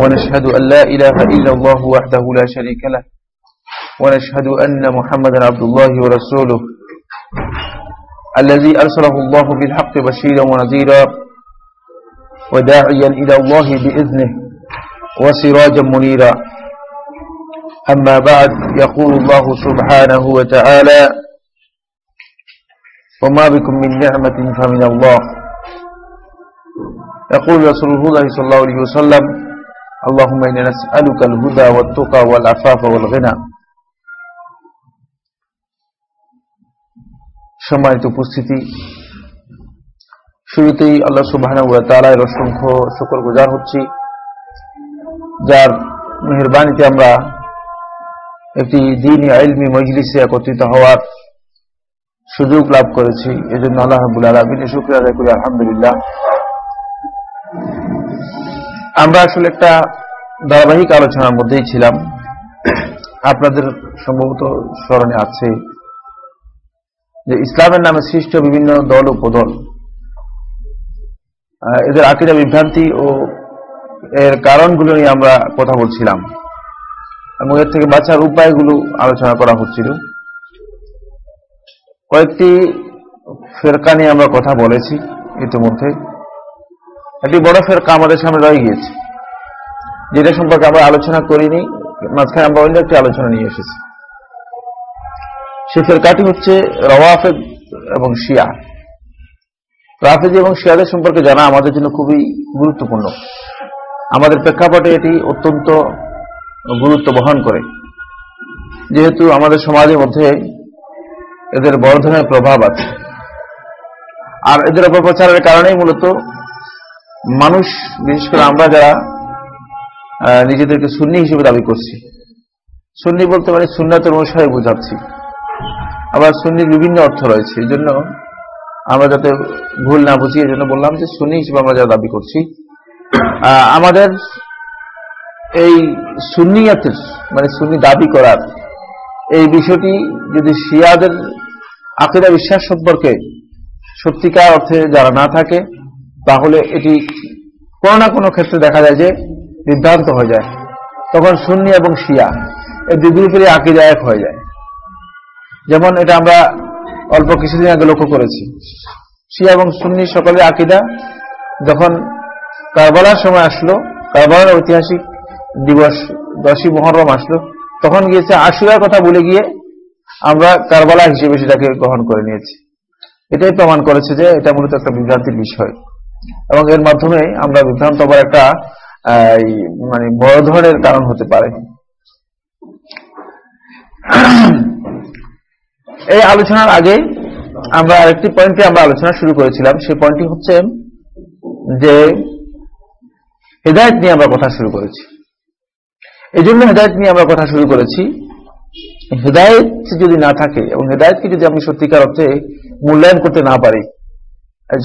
ونشهد أن لا إله إلا الله وحده لا شريك له. ونشهد أن محمدا عبد الله ورسوله. الذي أرسله الله بالحق بشيرا ونذيرا وداعيا إلى الله بإذنه وسراجا منيرا. أما بعد يقول الله سبحانه وتعالى وما بكم من نعمة فمن الله. يقول رسول الله صلى الله عليه وسلم اللهم إنا نسألك الهدى والتقى والعفاف والغنى সম্মানিত উপস্থিতি শুরুতেই আল্লাহ সুবাহ তালার অসংখ্য শুকর গুজার হচ্ছি যার মেহরবানিতে আমরা একটি দিন আইলমি মজলিসে একত্রিত হওয়ার সুযোগ লাভ করেছি এজন্য আল্লাহ রাবুল আলমিনের শুক্রিয়া আদায় করি আলহামদুলিল্লাহ আমরা আসলে একটা ধারাবাহিক আলোচনার মধ্যেই ছিলাম। আপনাদের সম্ভবত স্মরণে আছে যে ইসলামের নামে সৃষ্ট বিভিন্ন দল উপদল এদের আকিদা বিভ্রান্তি ও এর কারণগুলো নিয়ে আমরা কথা বলছিলাম এবং এর থেকে বাঁচার উপায়গুলো আলোচনা করা হচ্ছিল। কয়েকটি ফেরকা নিয়ে আমরা কথা বলেছি ইতিমধ্যে। একটি বড় ফেরকা আমাদের সামনে রয়ে গিয়েছে। যেটা সম্পর্কে আমরা আলোচনা করিনি, মাঝখানে আমরা অন্য একটি আলোচনা নিয়ে এসেছি। সে ফেরকাটি হচ্ছে রওয়াফেদ এবং শিয়া। রাফেজি এবং শিয়াদের সম্পর্কে জানা আমাদের জন্য খুবই গুরুত্বপূর্ণ। আমাদের প্রেক্ষাপটে এটি অত্যন্ত গুরুত্ব বহন করে। যেহেতু আমাদের সমাজের মধ্যে এদের বর্ধনের প্রভাব আছে। আর এদের অপপ্রচারের কারণেই মূলত মানুষ, বিশেষ করে আমরা যারা নিজেদেরকে সুন্নি হিসেবে দাবি করছি। সুন্নি বলতে মানে সুন্নাতের অনুসারে বোঝাচ্ছি। আবার সুন্নির বিভিন্ন অর্থ রয়েছে। এই জন্য আমরা যাতে ভুল না বুঝি, এই জন্য বললাম যে সুন্নি হিসেবে আমরা যারা দাবি করছি আমাদের এই সুন্নিয়াতের মানে সুন্নি দাবি করার এই বিষয়টি যদি শিয়াদের আকিদা বিশ্বাস সম্পর্কে সত্যিকার অর্থে যারা না থাকে তাহলে এটি কোনো না কোনো ক্ষেত্রে দেখা যায় যে বিভ্রান্ত হয়ে যায়। তখন সুন্নি এবং শিয়া এই দুই গ্রুপেরই এক হয়ে যায়। যেমন এটা আমরা অল্প কিছুদিন আগে লক্ষ্য করেছি। শিয়া এবং সুন্নি সকলের আকিদা যখন কারবালার সময় আসলো, কারবালার ঐতিহাসিক দিবস দশই মহরম আসলো, তখন গিয়েছে আশুরার কথা বলে গিয়ে আমরা কারবালা হিসেবে সেটাকে গ্রহণ করে নিয়েছি। এটাই প্রমাণ করেছে যে এটা মূলত একটা বিভ্রান্তির বিষয়। এবং এর মাধ্যমে আমরা বিভ্রান্ত হবার একটা মানে বড় ধরনের কারণ হতে পারে। এই আলোচনার আগে আমরা আরেকটি পয়েন্টে আমরা আলোচনা শুরু করেছিলাম। সেই পয়েন্টটি হচ্ছে যে হেদায়ত নিয়ে আমরা কথা শুরু করেছি। এই জন্য হেদায়ত নিয়ে আমরা কথা শুরু করেছি। হেদায়ত যদি না থাকে এবং হেদায়তকে যদি আমি সত্যিকার অর্থে মূল্যায়ন করতে না পারি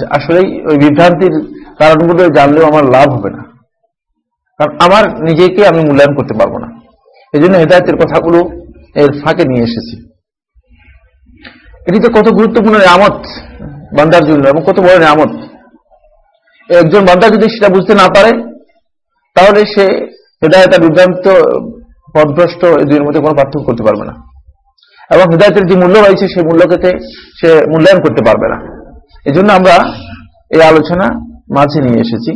আসলেই ওই বিভ্রান্তির কারণগুলো জানলেও আমার লাভ হবে না। কারণ আমার নিজেকে আমি মূল্যায়ন করতে পারব না। এই জন্য হেদায়তের কথাগুলো এর ফাঁকে নিয়ে এসেছি। এটি তো কত গুরুত্বপূর্ণ নিয়ামত বান্দার জন্য এবং কত বড় নিয়ামত। একজন বান্দা যদি সেটা বুঝতে না পারে, তাহলে সে হেদায়তা বিভ্রান্ত, পদভ্রষ্ট এই দুইয়ের মধ্যে কোনো পার্থক্য করতে পারবে না। এবং হৃদায়তের যে মূল্য রয়েছে সেই মূল্যকে সে মূল্যায়ন করতে পারবে না। এই জন্য আমরা এই আলোচনা মাঝে নিয়ে এসেছি।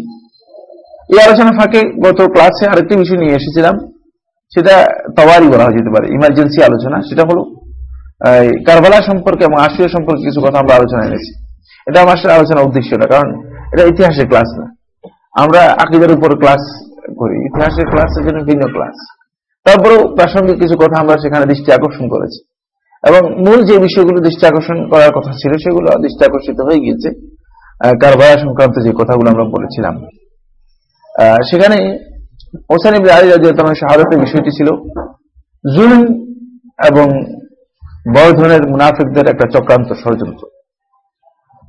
এই আলোচনা ফাঁকে গত ক্লাসে আরেকটি বিষয় নিয়ে এসেছিলাম। সেটা তওয়ারি বলা যেতে পারে ইমার্জেন্সি আলোচনা। সেটা হলো কারবালা সম্পর্কে এবং আশিয়া সম্পর্কে কিছু কথা আমরা আলোচনা এনেছি। এটা আমার আলোচনার উদ্দেশ্য না কারণ এটা ইতিহাসের ক্লাস না। আমরা আকিদের উপর ক্লাস করি, ইতিহাসের ক্লাসের জন্য ভিন্ন ক্লাস। তারপরেও প্রাসঙ্গিক কিছু কথা আমরা সেখানে দৃষ্টি আকর্ষণ করেছি। এবং মূল যে বিষয়গুলো দৃষ্টি আকর্ষণ করার কথা ছিল, সেগুলো দৃষ্টি আকর্ষিত হয়ে গিয়েছে। কারবারা সংক্রান্ত যে কথাগুলো আমরা বলেছিলাম। সেখানে ওসান ইবনে আলী রাজিয়াল্লাহু শাহাদাতের বিষয়টি ছিল। জুলুম এবং বড় ধরনের মুনাফিকদের একটা চক্রান্ত ষড়যন্ত্র।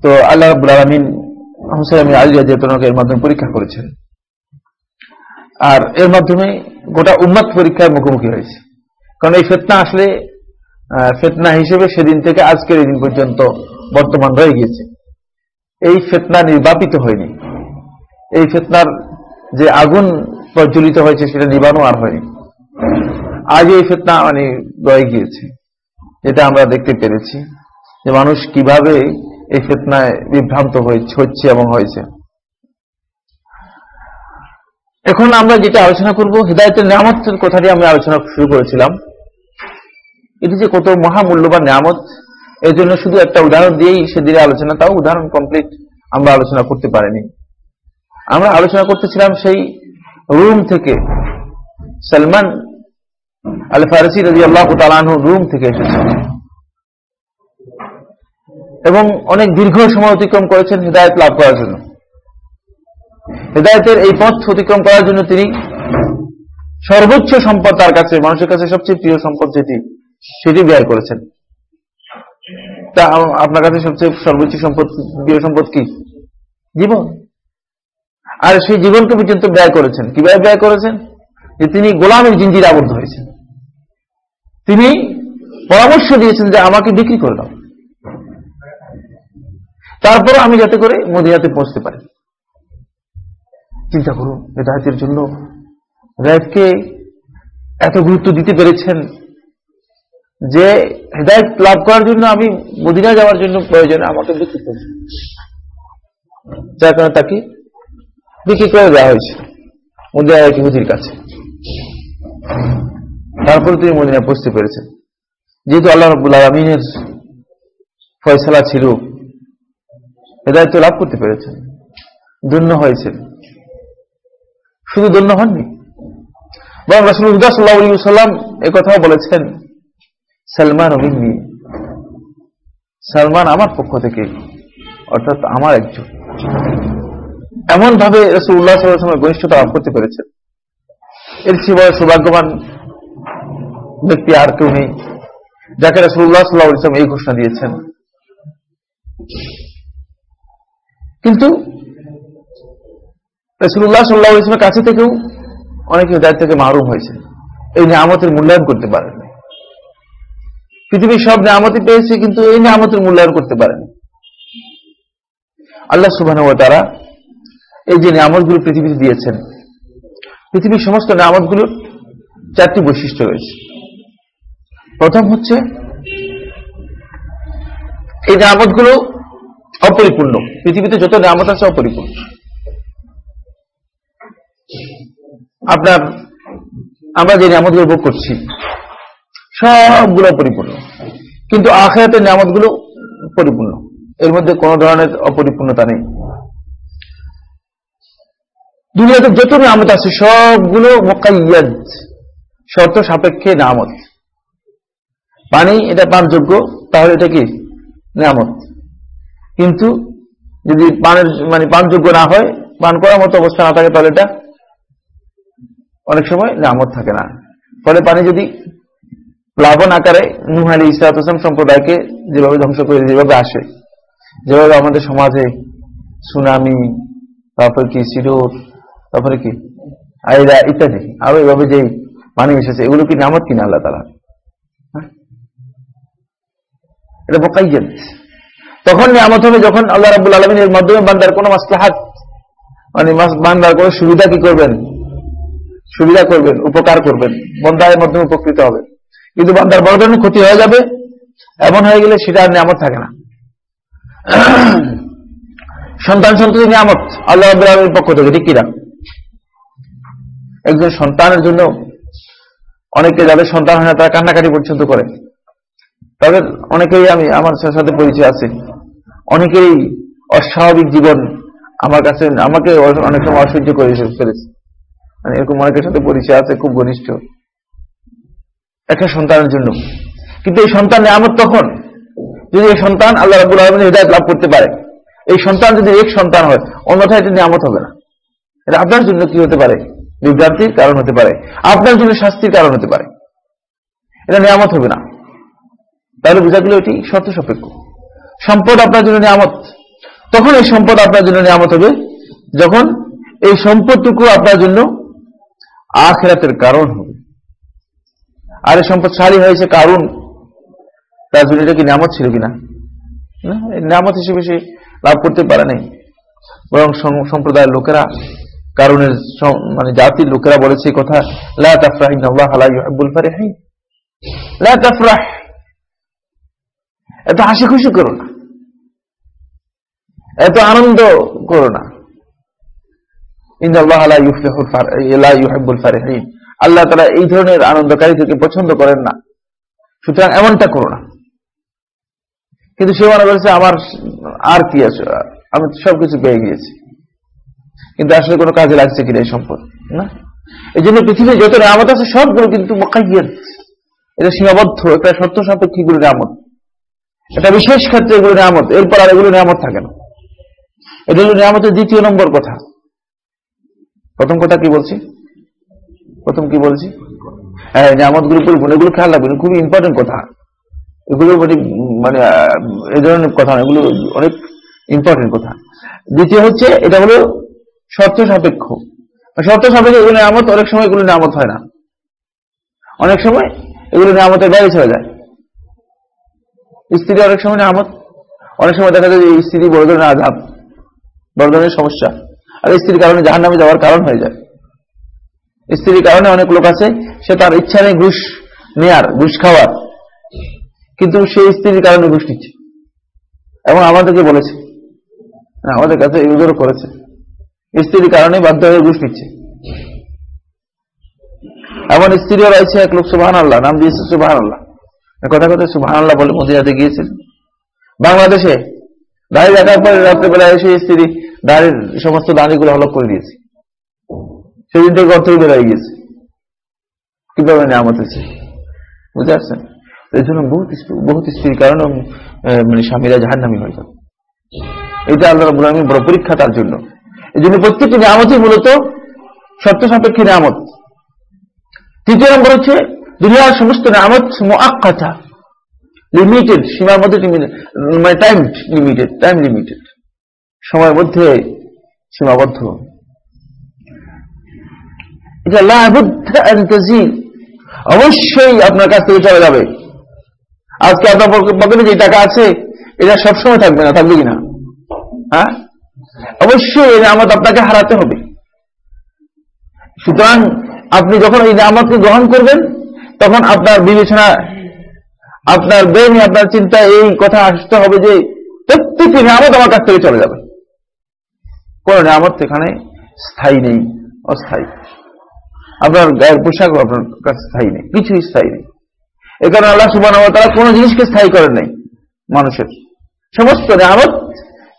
তো আল্লাহ রাব্বুল আলামিন হোসেন আলী রাজিয়াল্লাহু এর মাধ্যমে পরীক্ষা করেছেন। আর এর মাধ্যমে গোটা উম্মত পরীক্ষার মুখোমুখি হয়েছে। কারণ এই ফেতনা আসলে ফেতনা হিসেবে সেদিন থেকে আজকের এই দিন পর্যন্ত বর্তমান রয়ে গিয়েছে। এই ফেতনা নির্বাপিত হয়নি। এই ফেতনার যে আগুন প্রজ্বলিত হয়েছে সেটা নিবানো আর হয়নি। আজ এই ফেতনা মানে রয়ে গিয়েছে। যেটা আমরা দেখতে পেরেছি যে মানুষ কীভাবে এই ফেতনায় বিভ্রান্ত হচ্ছে এবং হয়েছে। এখন আমরা যেটা আলোচনা করব হৃদায়তের নিয়ামতের কথাটি আমি আলোচনা শুরু করেছিলাম। এটি যে কত মহামূল্যবান নিয়ামত এর জন্য শুধু একটা উদাহরণ দিয়েই সেদিনের আলোচনা, তাও উদাহরণ কমপ্লিট আমরা আলোচনা করতে পারিনি। আমরা আলোচনা করতেছিলাম সেই রুম থেকে সালমান আল ফারসি রাজি আল্লাহ তালানহ রুম থেকে এসেছেন। এবং অনেক দীর্ঘ সময় অতিক্রম করেছেন হৃদায়ত লাভ করার জন্য। হৃদায়তের এই পথ অতিক্রম করার জন্য তিনি সর্বোচ্চ সম্পদ তার কাছে, মানুষের কাছে সবচেয়ে প্রিয় সম্পদ যেটি সেটি ব্যয় করেছেন। তা আপনার কাছে সবচেয়ে সর্বোচ্চ সম্পদ, প্রিয় সম্পদ কি? জীবন। আর সেই জীবনকে পর্যন্ত ব্যয় করেছেন। কীভাবে ব্যয় করেছেন? যে তিনি গোলামের জিঞ্জির আবদ্ধ হয়েছেন। তিনি পরামর্শ দিয়েছেন যে আমাকে বিক্রি করে দাও। তারপর আমি যাতে করে মদিনাতে পৌঁছতে পারি। চিন্তা করুন হেদায়তের জন্য হেদায়তকে এত গুরুত্ব দিতে পেরেছেন যে হেদায়ত লাভ করার জন্য আমি মদিনা যাওয়ার জন্য প্রয়োজনে, আমাকে বিক্রি করছি যার কারণে তাকে বিক্রি করে দেওয়া হয়েছে, মদিনা এক ইহুদির কাছে। তারপরে তিনি মদিনা পৌঁছতে পেরেছেন যেহেতু আল্লাহ রবুল আলমিনের ফয়সলা ছিল, হেদায়ত লাভ করতে পেরেছেন, ধন্য হয়েছেন। শুধু ধন্য হননি, বরং রাসুল্লাহ সাল্লাহ সাল্লাম এ কথাও বলেছেন সালমান অমিন্নি সালমান আমার পক্ষ থেকে, অর্থাৎ আমার একজন। এমন ভাবে রসুল্লাহ সাল্লামের ঘনিষ্ঠতা লাভ করতে পেরেছেন। এর চেয়ে বড় সৌভাগ্যবান ব্যক্তি আর কেউ নেই, যাকে রসুল্লাহ সাল্লাহ এই ঘোষণা দিয়েছেন। কিন্তু রসুল্লাহ সাল্লাহ ইসলামের কাছে থেকেও অনেকে হৃদায়ত থেকে মারুম হয়েছে এই নিয়ামতের মূল্যায়ন করতে পারেন পৃথিবীর সব নিয়ামতই পেয়েছে, কিন্তু এই নিয়ামতের মূল্যায়ন করতে পারেন। আল্লাহ সুবাহ তারা এই যে নিয়ামতগুলো পৃথিবীতে দিয়েছেন, পৃথিবীর সমস্ত নিয়ামতগুলোর চারটি বৈশিষ্ট্য রয়েছে। প্রথম হচ্ছে, এই নিয়ামতগুলো অপরিপূর্ণ। পৃথিবীতে যত নিয়ামত আছে অপরিপূর্ণ। আপনার, আমরা যে নিয়ামতগুলো ভোগ করছি সবগুলো পরিপূর্ণ। কিন্তু আখেরাতের নিয়ামতগুলো পরিপূর্ণ। এর মধ্যে কোন ধরনের অপরিপূর্ণতা নেই। দুনিয়াতে যত নিয়ামত আছে, সবগুলো মোকাইয়াদ, শর্ত সাপেক্ষে নামত পানি এটা পানযোগ্য, তাহলে এটা কি? নিয়ামত। কিন্তু যদি পানের মানে পানযোগ্য না হয়, পান করার মতো অবস্থা না থাকে, তাহলে এটা অনেক সময় নামত থাকে না। ফলে পানি যদি প্লাবন আকারে নুহ আলী ইসলাত হোসেন সম্প্রদায়কে যেভাবে ধ্বংস করে যেভাবে আসে, যেভাবে আমাদের সমাজে সুনামি, তারপরে কি সিডোর তারপরে কি আইরা ইত্যাদি, আরও এভাবে যে পানি এসেছে, এগুলো কি নামত কিনা আল্লাহ তালা এটা বোকাইজেন তখন নিয়ামত হবে যখন আল্লাহ রাবুল আলমিনের মাধ্যমে বান্দার কোনো মাসলাহাত মানে বান্দার কোনো সুবিধা কি করবেন? সুবিধা করবেন, উপকার করবেন বন্দায়ের মাধ্যমে উপকৃত হবে। কিন্তু বান্দার বড় ধরনের ক্ষতি হয়ে যাবে। এমন হয়ে গেলে সেটা আর নিয়ামত থাকে না। সন্তান সন্ততি নিয়ামত আল্লাহ আব্দুল পক্ষ থেকে, ঠিক কিনা? একজন সন্তানের জন্য অনেকে যাদের সন্তান হয় না, তারা কান্নাকাটি পর্যন্ত করে। তাদের অনেকেই আমি, আমার সাথে পরিচয় আছে। অনেকেই অস্বাভাবিক জীবন আমার কাছে, আমাকে অনেক সময় অসহ্য করে ফেলেছে। মানে এরকম অনেকের সাথে পরিচয় আছে, খুব ঘনিষ্ঠ। একটা সন্তানের জন্য। কিন্তু এই সন্তান নিয়ামত তখন? যদি এই সন্তান আল্লাহ রাবুল আলমিন হৃদায়ত লাভ করতে পারে, এই সন্তান যদি এক সন্তান হয়, অন্যথায় এটা নিয়ামত হবে না। এটা আপনার জন্য কি হতে পারে? বিভ্রান্তির কারণ হতে পারে। আপনার জন্য শাস্তির কারণ হতে পারে। এটা নিয়ামত হবে না। তাহলে বোঝা গেল এটি শর্ত সাপেক্ষ। সম্পদ আপনার জন্য নিয়ামত। তখন এই সম্পদ আপনার জন্য নিয়ামত হবে যখন এই সম্পদটুকু আপনার জন্য আখেরাতের কারণ হবে। আর সম্পদশালী হয়েছে কারণ তার জন্য এটা কি নামত ছিল কিনা? না, এই হিসেবে সে লাভ করতে পারে নাই। বরং সম্প্রদায়ের লোকেরা কারণের মানে জাতির লোকেরা বলেছে কথা লা তাফরাহ ইন্নাল্লাহ লা ইউহিব্বুল ফারিহিন। লা তাফরাহ! এত হাসি খুশি করো না। এত আনন্দ করো না। ইন্নাল্লাহ লা ইউফলিহুল ফার- লা ইউহিব্বুল ফারিহিন। আল্লাহ তাআলা এই ধরনের আনন্দকারীদেরকে পছন্দ করেন না। সুতরাং এমনটা করো না। কিন্তু সে মনে করেছে, আমার আর কি আছে? আমি সবকিছু পেয়ে গিয়েছি। কিন্তু আসলে কোনো কাজে লাগছে কিনা এই সম্পদ, না? এই জন্য পৃথিবীর যত নিয়ামত আছে, সবগুলো কিন্তু মোকাইয়ের এটা সীমাবদ্ধ একটা সত্য সাপেক্ষী গুলো নিয়ামত। এটা বিশেষ ক্ষেত্রে এগুলো নিয়ামত। এরপর আর এগুলো নিয়ামত থাকে না। এটা হলো নিয়ামতের দ্বিতীয় নম্বর কথা। প্রথম কথা কি বলছি? প্রথম কি বলছি? হ্যাঁ নিয়ামতগুলো, এগুলো খেয়াল রাখবেন খুবই ইম্পর্টেন্ট কথা। এগুলো মানে মানে এই ধরনের কথা এগুলো অনেক ইম্পর্টেন্ট কথা। দ্বিতীয় হচ্ছে, এটা হলো শর্ত সাপেক্ষ। শর্ত সাপেক্ষ, এগুলো নিয়ামত, অনেক সময় এগুলো নিয়ামত হয় না। অনেক সময় এগুলো নিয়ামতের বাইরে চলে যায়। স্ত্রী অনেক সময় নিয়ামত, অনেক সময় দেখা যায় যে স্ত্রী বড় ধরনের আঘাত, বড় ধরনের সমস্যা, আর স্ত্রীর কারণে জাহান নামে যাওয়ার কারণ হয়ে যায়। স্ত্রীর কারণে অনেক লোক আছে, সে তার ইচ্ছা নেই ঘুষ নেয়ার, ঘুষ খাওয়ার। কিন্তু সেই স্ত্রীর কারণে ঘুষ নিচ্ছে। এবং আমাদেরকে বলেছে আমাদের কাছে এগুলো করেছে। স্ত্রীর কারণে বাধ্য হয়ে ঘুষ নিচ্ছে। এমন স্ত্রীও রয়েছে এক লোক সুবাহান আল্লাহ নাম দিয়েছে সুবাহান আল্লাহ কথা কথা সুবাহান আল্লাহ বলে মদিনাতে গিয়েছিল বাংলাদেশে দাড়ি দেখার পরে রাত্রেবেলা এসে স্ত্রী দাড়ির সমস্ত দাড়িগুলো হলক করে দিয়েছে। সেদিন থেকে অর্থ বেড়ে গিয়েছে কীভাবে নিয়ামত হয়েছে? বুঝতে পারছেন? এই জন্য বহুত বহুত স্ত্রীর কারণে মানে স্বামীরা জাহান নামি হয়ে যাবে। এটা আল্লাহ রবুল আলমীর বড় পরীক্ষা তার জন্য। এই জন্য প্রত্যেকটি নিয়ামতই মূলত শর্ত সাপেক্ষে নিয়ামত। তৃতীয় নম্বর হচ্ছে, দুনিয়ার সমস্ত নিয়ামত মোয়াক্কাতা লিমিটেড সীমার মধ্যে মানে টাইম লিমিটেড টাইম লিমিটেড সময়ের মধ্যে সীমাবদ্ধ। এটা তাজিল। অবশ্যই আপনার কাছ থেকে চলে যাবে। আজকে আপনার পক- পকেটে যে টাকা আছে, এটা সবসময় থাকবে না, থাকবে কিনা? হ্যাঁ? অবশ্যই এই নামত আপনাকে হারাতে হবে। সুতরাং আপনি যখন এই নামতকে গ্রহণ করবেন, তখন আপনার বিবেচনা, আপনার ব্রেনে আপনার চিন্তায় এই কথা আসতে হবে যে প্রত্যেকটি নামত আমার কাছ থেকে চলে যাবে। কোন নামত এখানে স্থায়ী নেই, অস্থায়ী। আপনার গায়ের পোশাকও আপনার কাছে স্থায়ী নেই, কিছুই স্থায়ী নেই। এ কারণে আল্লাহ সুবাহ তারা কোনো জিনিসকে স্থায়ী করেন নাই মানুষের। সমস্ত নিয়ামত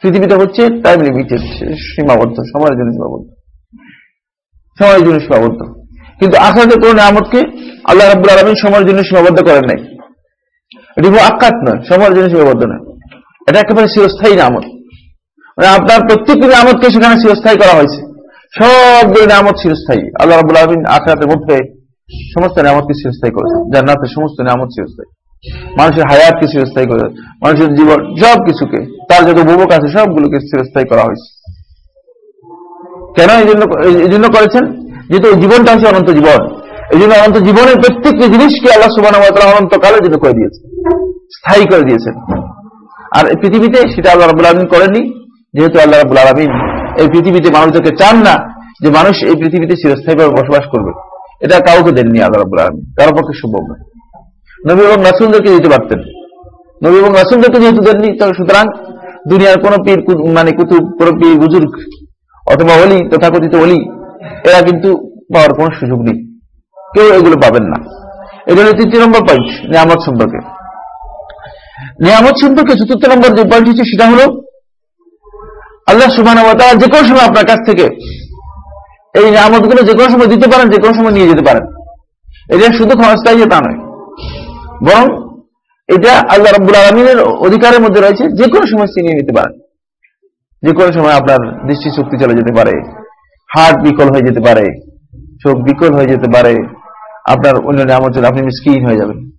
পৃথিবীতে হচ্ছে টাইম লিমিটেড সীমাবদ্ধ, সময়ের জন্য সীমাবদ্ধ। সময়ের জন্য সীমাবদ্ধ। কিন্তু আখড়াতে কোন নিয়ামতকে আল্লাহ রাব্বুল আলমিন সময়ের জন্য সীমাবদ্ধ করেন নাই। এটি কোনো আকাত নয়, সময়ের জন্য সীমাবদ্ধ নয়। এটা একেবারে চিরস্থায়ী নিয়ামত। মানে আপনার প্রত্যেকটি নিয়ামতকে সেখানে চিরস্থায়ী করা হয়েছে। সবগুলো নিয়ামত চিরস্থায়ী। আল্লাহ রাবুল আলমিন আখরাতের মধ্যে সমস্ত নিয়ামতকে চিরস্থায়ী করেছে জান্নাতের সমস্ত নিয়ামত চিরস্থায়ী। মানুষের হায়াতকে চিরস্থায়ী করে মানুষের জীবন সব কিছুকে তার যত উপভোগ আছে, সবগুলোকে চিরস্থায়ী করা হয়েছে। কেন এই জন্য এই জন্য করেছেন? যেহেতু জীবনটা হচ্ছে অনন্ত জীবন। এই জন্য অনন্ত জীবনের প্রত্যেকটি জিনিসকে আল্লাহ সুবাহ অনন্তকালের জন্য করে দিয়েছে স্থায়ী করে দিয়েছেন। আর পৃথিবীতে সেটা আল্লাহ রাবুল আলমিন করেননি। যেহেতু আল্লাহ রাবুল আলমিন এই পৃথিবীতে মানুষদেরকে চান না, যে মানুষ এই পৃথিবীতে চিরস্থায়ীভাবে বসবাস করবে, এটা কাউকে দেননি আল্লাহ রাবুল আলমিন, কারও পক্ষে সম্ভব নয়। নবী এবং রাসুলদেরকে দিতে পারতেন। নবী এবং রাসুলদেরকে যেহেতু দেননি সুতরাং দুনিয়ার কোন পীর মানে কুতুব, কোন পীর, বুজুর্গ অথবা অলি তথাকথিত অলি এরা কিন্তু পাওয়ার কোনো সুযোগ নেই। কেউ এগুলো পাবেন না। এটা হলো তৃতীয় নম্বর পয়েন্ট নিয়ামত সম্পর্কে। নিয়ামত সম্পর্কে চতুর্থ নম্বর যে পয়েন্ট হচ্ছে, সেটা হলো আল্লাহ সুবাহ যে কোনো সময় আপনার কাছ থেকে এই নিয়ামতগুলো যে কোনো সময় দিতে পারেন, যে কোনো সময় নিয়ে যেতে পারেন। এটা শুধু ক্ষণস্থায়ী যে তা নয়। বরং এটা আল্লাহ রাব্বুল আলমিনের অধিকারের মধ্যে রয়েছে, যে কোনো সময় ছিনিয়ে নিতে পারেন। যে কোনো সময় আপনার দৃষ্টি শক্তি চলে যেতে পারে, হার্ট বিকল হয়ে যেতে পারে, চোখ বিকল হয়ে যেতে পারে, আপনার অন্য নামত আপনি মিসকিন হয়ে যাবেন।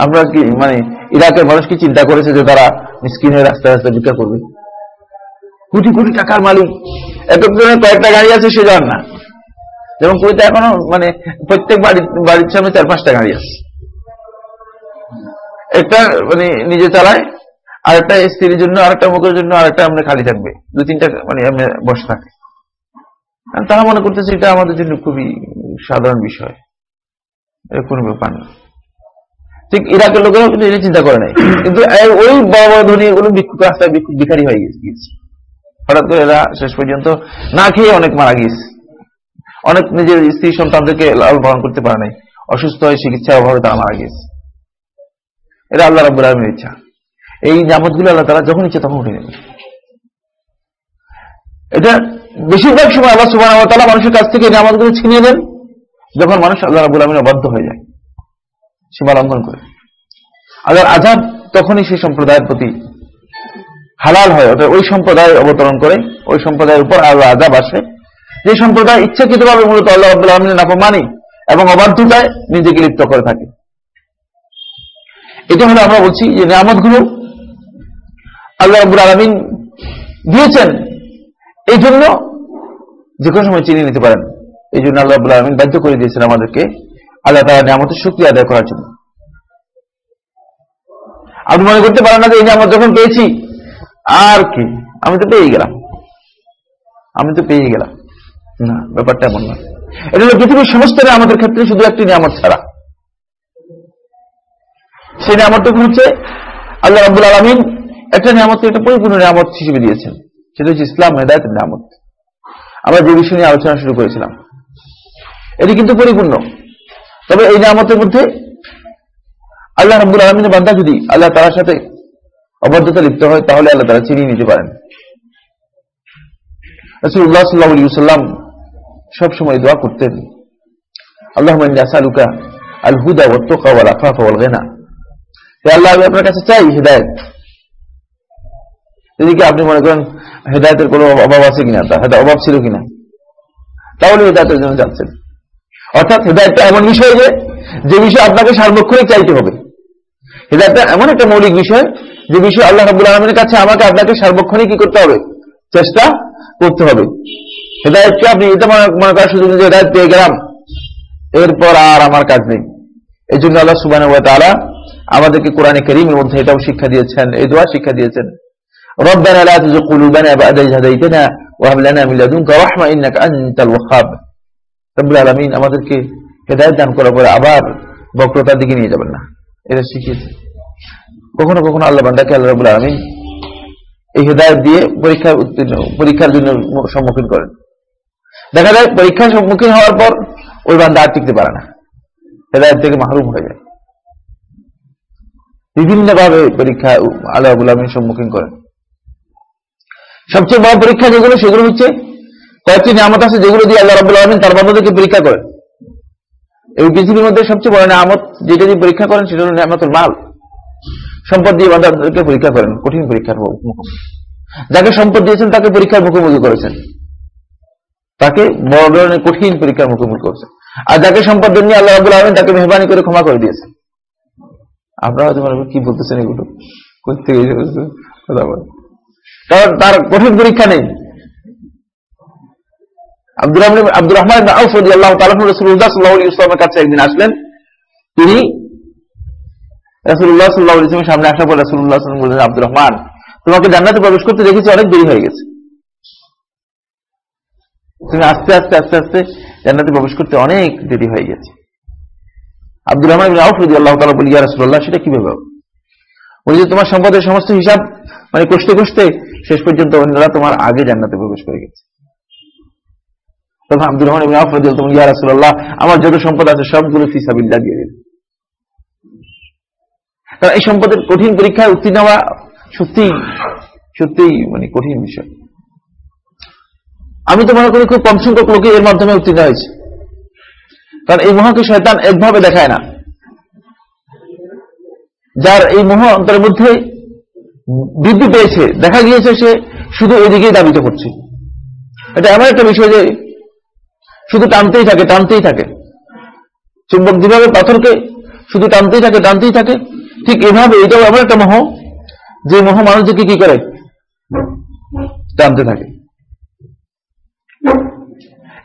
আমরা কি মানে ইরাকের মানুষ কি চিন্তা করেছে যে তারা মিসকিন হয়ে রাস্তায় রাস্তায় ভিক্ষা করবে? কোটি কোটি টাকার মালিক। একজনের কয়েকটা গাড়ি আছে, সে যান না। যেমন কুড়িতে এখনও মানে প্রত্যেক বাড়ির বাড়ির সামনে চার পাঁচটা গাড়ি আছে। একটা মানে নিজে চালায় আর একটা স্ত্রীর জন্য আর একটা মুখের জন্য আর একটা আমরা খালি থাকবে। দু তিনটা মানে এমনি বসে থাকে। তারা মনে করতেছে এটা আমাদের জন্য খুবই সাধারণ বিষয়। কোনো ব্যাপার না। ঠিক ইরাকের লোকেরাও কিন্তু এটা চিন্তা করে নাই। কিন্তু ওই বড় বড় ধনী এগুলো রাস্তায় ভিক্ষুক ভিখারি হয়ে গিয়েছে হঠাৎ করে এরা শেষ পর্যন্ত না খেয়ে অনেক মারা গিয়েছে। অনেক নিজের স্ত্রী সন্তানদেরকে লালন পালন করতে পারে নাই। অসুস্থ হয়ে চিকিৎসার অভাবে তারা মারা গিয়েছে। এটা আল্লাহ রাবুল আলমের ইচ্ছা। এই নিয়ামতগুলো আল্লাহ তারা যখন ইচ্ছে তখন উঠে নেবে। এটা বেশিরভাগ সময় আল্লাহ সুবাহ মানুষের কাছ থেকে নিয়ামতগুলো ছিনিয়ে দেন যখন মানুষ আল্লাহ রাবুল আলমিন অবাধ্য হয়ে যায়। সীমা লঙ্ঘন করে। আল্লাহর আজাব তখনই সেই সম্প্রদায়ের প্রতি হালাল হয়, অর্থাৎ ওই সম্প্রদায় অবতরণ করে, ওই সম্প্রদায়ের উপর আল্লাহ আজাব আসে। যে সম্প্রদায় ইচ্ছাকৃতভাবে মূলত আল্লাহ আব্দুল আলমিনের নাফমানি এবং অবাধ্যতায় নিজেকে লিপ্ত করে থাকে। এটা হলো আমরা বলছি যে নিয়ামতগুলো আল্লাহ আব্দুল আলমিন দিয়েছেন। এই জন্য যে কোনো সময় চিনিয়ে নিতে পারেন। এই জন্য আল্লাহ আব্দুল আলমিন বাধ্য করে দিয়েছেন আমাদেরকে আল্লাহ তালা নিয়ামতের শক্তি আদায় করার জন্য। আপনি মনে করতে পারেন না যে এই নিয়ামত যখন পেয়েছি, আর কি? আমি তো পেয়ে গেলাম। আমি তো পেয়ে গেলাম। না, ব্যাপারটা এমন না এটা হলো পৃথিবীর সমস্ত আমাদের ক্ষেত্রে শুধু একটি নিয়ামত ছাড়া। সেই নিয়ামতটুকু হচ্ছে, আল্লাহ আব্দুল আলমিন একটা নিয়ামত, একটা পরিপূর্ণ নিয়ামত হিসেবে দিয়েছেন। সেটা হচ্ছে ইসলাম হেদায়তের নিয়ামত। আমরা যে বিষয় নিয়ে আলোচনা শুরু করেছিলাম, এটি কিন্তু পরিপূর্ণ। তবে এই নিয়ামতের মধ্যে আল্লাহ রাব্বুল আলমিনের বান্দা যদি আল্লাহ তার সাথে অবাধ্যতা লিপ্ত হয়, তাহলে আল্লাহ তারা চিনিয়ে নিতে পারেন। রসুল্লাহ সাল্লাহ সাল্লাম সবসময় দোয়া করতেন আল্লাহ আসালুকা আল হুদা ও তোকা ওয়াল আফাফ ওয়াল গেনা আল্লাহ, আমি আপনার কাছে চাই হেদায়ত। এদিকে আপনি মনে করেন হেদায়তের কোনো অভাব আছে কিনা, তার হেদায় অভাব ছিল কিনা, তাহলে হেদায়তের জন্য যাচ্ছেন। অর্থাৎ হেদায়তটা এমন বিষয় যে যে বিষয় আপনাকে সার্বক্ষণিক চাইতে হবে হেদায়তটা এমন একটা মৌলিক বিষয় যে বিষয় আল্লাহ রাবুল আলমের কাছে আমাকে আপনাকে সার্বক্ষণিক কি করতে হবে চেষ্টা করতে হবে হেদায়তকে আপনি এটা মনে মনে করার সুযোগ নেই যে হেদায়ত পেয়ে গেলাম এরপর আর আমার কাজ নেই এই জন্য আল্লাহ সুবান তালা আমাদেরকে কোরআনে করিমের মধ্যে এটাও শিক্ষা দিয়েছেন এই দোয়া শিক্ষা দিয়েছেন ربنا لا تزغ قلوبنا بعد إذ هديتنا وهب لنا من لدنك رحمة إنك أنت الوهاب রব্বুল আলমিন আমাদেরকে হেদায়ত দান করার পরে আবার বক্রতার দিকে নিয়ে যাবেন না। এটা শিখিয়েছে কখনো কখনো আল্লাহ বান্দাকে আল্লাহ রবুল আলমিন এই হেদায়ত দিয়ে পরীক্ষার উত্তীর্ণ, পরীক্ষার জন্য সম্মুখীন করেন। দেখা যায় পরীক্ষার সম্মুখীন হওয়ার পর ওই বান্দা আর টিকতে পারে না। হেদায়ত থেকে মাহরুম হয়ে যায়। বিভিন্নভাবে পরীক্ষা আল্লাহ আবুল আলমিন সম্মুখীন করেন। সবচেয়ে বড় পরীক্ষা যেগুলো, সেগুলো হচ্ছে কয়েকটি নিয়ামত আছে যেগুলো দিয়ে আল্লাহ রাবুল আলমিন তার বান্দাদেরকে পরীক্ষা করেন। এই পৃথিবীর মধ্যে সবচেয়ে বড় নিয়ামত যেটা দিয়ে পরীক্ষা করেন, সেটা হল নিয়ামতুল মাল। সম্পদ দিয়ে বান্দাদেরকে পরীক্ষা করেন, কঠিন পরীক্ষার মুখোমুখি। যাকে সম্পদ দিয়েছেন, তাকে পরীক্ষার মুখোমুখি করেছেন। তাকে বড় ধরনের কঠিন পরীক্ষার মুখোমুখি করেছেন। আর যাকে সম্পদ দেননি, আল্লাহ রাবুল আলমিন তাকে মেহরবানি করে ক্ষমা করে দিয়েছেন। আপনারা হয়তো মনে কি বলতেছেন এগুলো? করতে কথা বলেন। কারণ তার কঠিন পরীক্ষা নেই। আব্দুর রহমান সাল্লাহ ইসলামের কাছে একদিন আসলেন। তিনি সাল্লাহ ইসলামের সামনে আসার পর বললেন, আব্দুর রহমান, তোমাকে জান্নাতে প্রবেশ করতে দেখেছি, অনেক দেরি হয়ে গেছে। তুমি আস্তে আস্তে আস্তে আস্তে জান্নাতে প্রবেশ করতে অনেক দেরি হয়ে গেছে। আব্দুর রহমান আউফরদি আল্লাহ তালা বলি সেটা কীভাবে উনি যে, তোমার সম্পদের সমস্ত হিসাব মানে কষতে কষতে শেষ পর্যন্ত অন্যরা তোমার আগে জান্নাতে প্রবেশ করে গেছে। তখন আব্দুর রহমান ইবনে আউফ রাদিয়াল্লাহু ইয়া রাসূলুল্লাহ, আমার যত সম্পদ আছে সবগুলো ফি সাবিলিল্লাহ দিয়ে দিন। কারণ এই সম্পদের কঠিন পরীক্ষায় উত্তীর্ণ হওয়া সত্যি সত্যি মানে কঠিন বিষয়। আমি তো মনে করি খুব কম সংখ্যক লোকে এর মাধ্যমে উত্তীর্ণ হয়েছে। কারণ এই মোহকে শয়তান একভাবে দেখায় না। যার এই মোহ অন্তরের মধ্যে বৃদ্ধি পেয়েছে, দেখা গিয়েছে সে শুধু এদিকেই দাবিত করছে। এটা এমন একটা বিষয় যে শুধু টানতেই থাকে টানতেই থাকে। চুম্বক যেভাবে পাথরকে শুধু টানতেই থাকে টানতেই থাকে, ঠিক এভাবে এটাও এমন একটা মোহ, যে মোহ মানুষদেরকে কি করে? টানতে থাকে।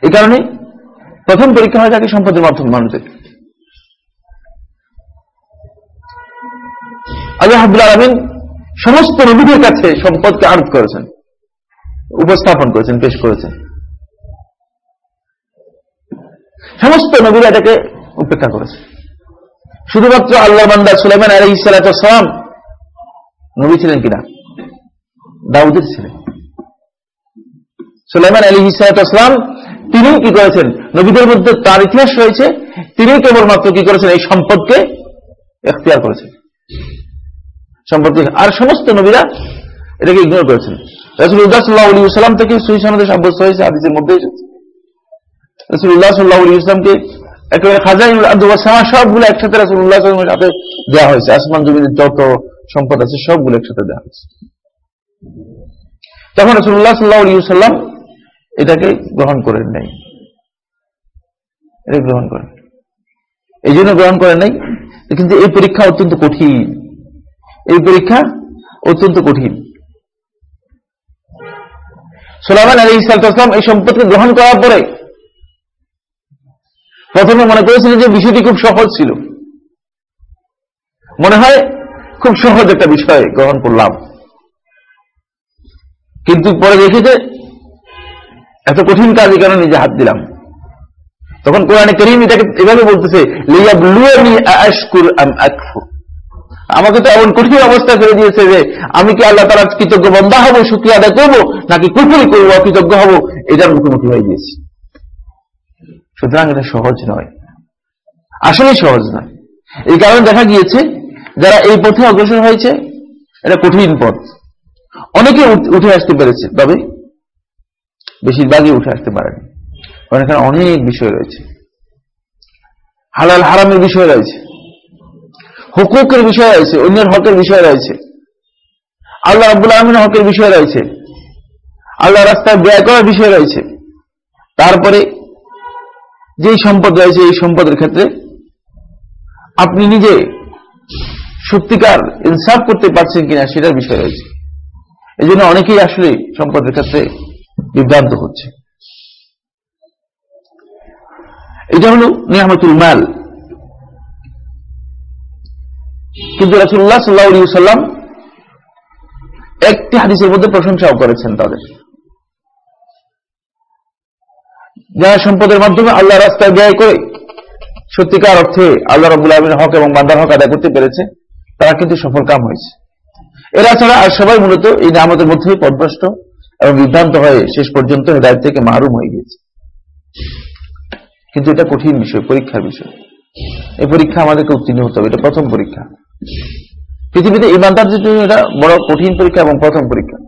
এই কারণে প্রথম পরীক্ষা হয়ে থাকে সম্পদের মাধ্যমে মানুষের। আল্লাহ হাবুল আলমিন সমস্ত নবীদের কাছে সম্পদকে আরোপ করেছেন, উপস্থাপন করেছেন, পেশ করেছেন। সমস্ত নবীরা এটাকে উপেক্ষা করেছে। শুধুমাত্র আল্লাহ বান্দা সুলাইমান আলী ইসালাম নবী ছিলেন কিনা? দাউদের ছিলেন। সুলাইমান আলী ইসালাম তিনি কি করেছেন? নবীদের মধ্যে তার ইতিহাস রয়েছে তিনি কেবলমাত্র কি করেছেন? এই সম্পদকে এখতিয়ার করেছেন। সম্পদকে আর সমস্ত নবীরা এটাকে ইগনোর করেছেন। রসুল্লাহ সাল্লাহ আলী সাল্লাম থেকে সুই সনদে সাব্যস্ত হয়েছে আদিসের মধ্যে এসেছে। একেবারে সবগুলো একসাথে সাথে দেওয়া হয়েছে। আসমান, জমিনের যত সম্পদ আছে সবগুলো একসাথে দেওয়া হয়েছে। তখন রসুল্লাহ সাল্লাহ সাল্লাম এটাকে গ্রহণ করেন নাই। এটা গ্রহণ করেন এই জন্য গ্রহণ করেন নাই, কিন্তু এই পরীক্ষা অত্যন্ত কঠিন। এই পরীক্ষা অত্যন্ত কঠিন। সোলামান আলী ইসলাম এই সম্পদকে গ্রহণ করার পরে প্রথমে মনে করেছিলেন যে বিষয়টি খুব সহজ ছিল। মনে হয় খুব সহজ একটা বিষয় গ্রহণ করলাম। কিন্তু পরে দেখেছে এত কঠিন কাজ কেন নিজে হাত দিলাম। তখন কোরআনে করিম এটাকে এভাবে বলতেছে আমাকে তো এমন কঠিন অবস্থা করে দিয়েছে যে আমি কি আল্লাহ তারা কৃতজ্ঞ বন্ধা হব সুক্রিয়া আদায় করব, নাকি কুকুরি করব, অকৃতজ্ঞ হব, এটার মুখোমুখি হয়ে গিয়েছি। সুতরাং এটা সহজ নয়। আসলে সহজ নয়। এই কারণে দেখা গিয়েছে, যারা এই পথে অগ্রসর হয়েছে, এটা কঠিন পথ। অনেকে উঠে আসতে পেরেছে। তবে বেশিরভাগই উঠে আসতে পারেনি। কারণ এখানে অনেক বিষয় রয়েছে। হালাল হারামের বিষয় রয়েছে। হুকুকের বিষয় রয়েছে। অন্যের হকের বিষয় রয়েছে। আল্লাহ আব্বুল আহমিনের হকের বিষয় রয়েছে। আল্লাহ রাস্তায় ব্যয় করার বিষয় রয়েছে। তারপরে যেই সম্পদ রয়েছে এই সম্পদের ক্ষেত্রে আপনি নিজে সত্যিকার ইনসাফ করতে পারছেন কিনা সেটার বিষয় রয়েছে। এই জন্য অনেকেই আসলে সম্পদের ক্ষেত্রে বিভ্রান্ত হচ্ছে। এটা হল নিয়ামতুল মাল। কিন্তু রাসুল্লাহ সাল্লাহ সাল্লাম একটি হাদিসের মধ্যে প্রশংসাও করেছেন তাদের। যারা সম্পদের মাধ্যমে আল্লাহ রাস্তায় ব্যয় করে সত্যিকার অর্থে আল্লাহ রবুল আলমীর হক এবং বান্দার হক আদায় করতে পেরেছে, তারা কিন্তু সফল কাম হয়েছে। এরা ছাড়া আর সবাই মূলত এই নামতের মধ্যেই পদভ্রষ্ট এবং বিভ্রান্ত হয়ে শেষ পর্যন্ত হেদায়ত থেকে মারুম হয়ে গিয়েছে। কিন্তু এটা কঠিন বিষয়, পরীক্ষার বিষয়। এই পরীক্ষা আমাদেরকে উত্তীর্ণ হতে হবে, এটা প্রথম পরীক্ষা। পৃথিবীতে ইমানদার জন্য এটা বড় কঠিন পরীক্ষা এবং প্রথম পরীক্ষা।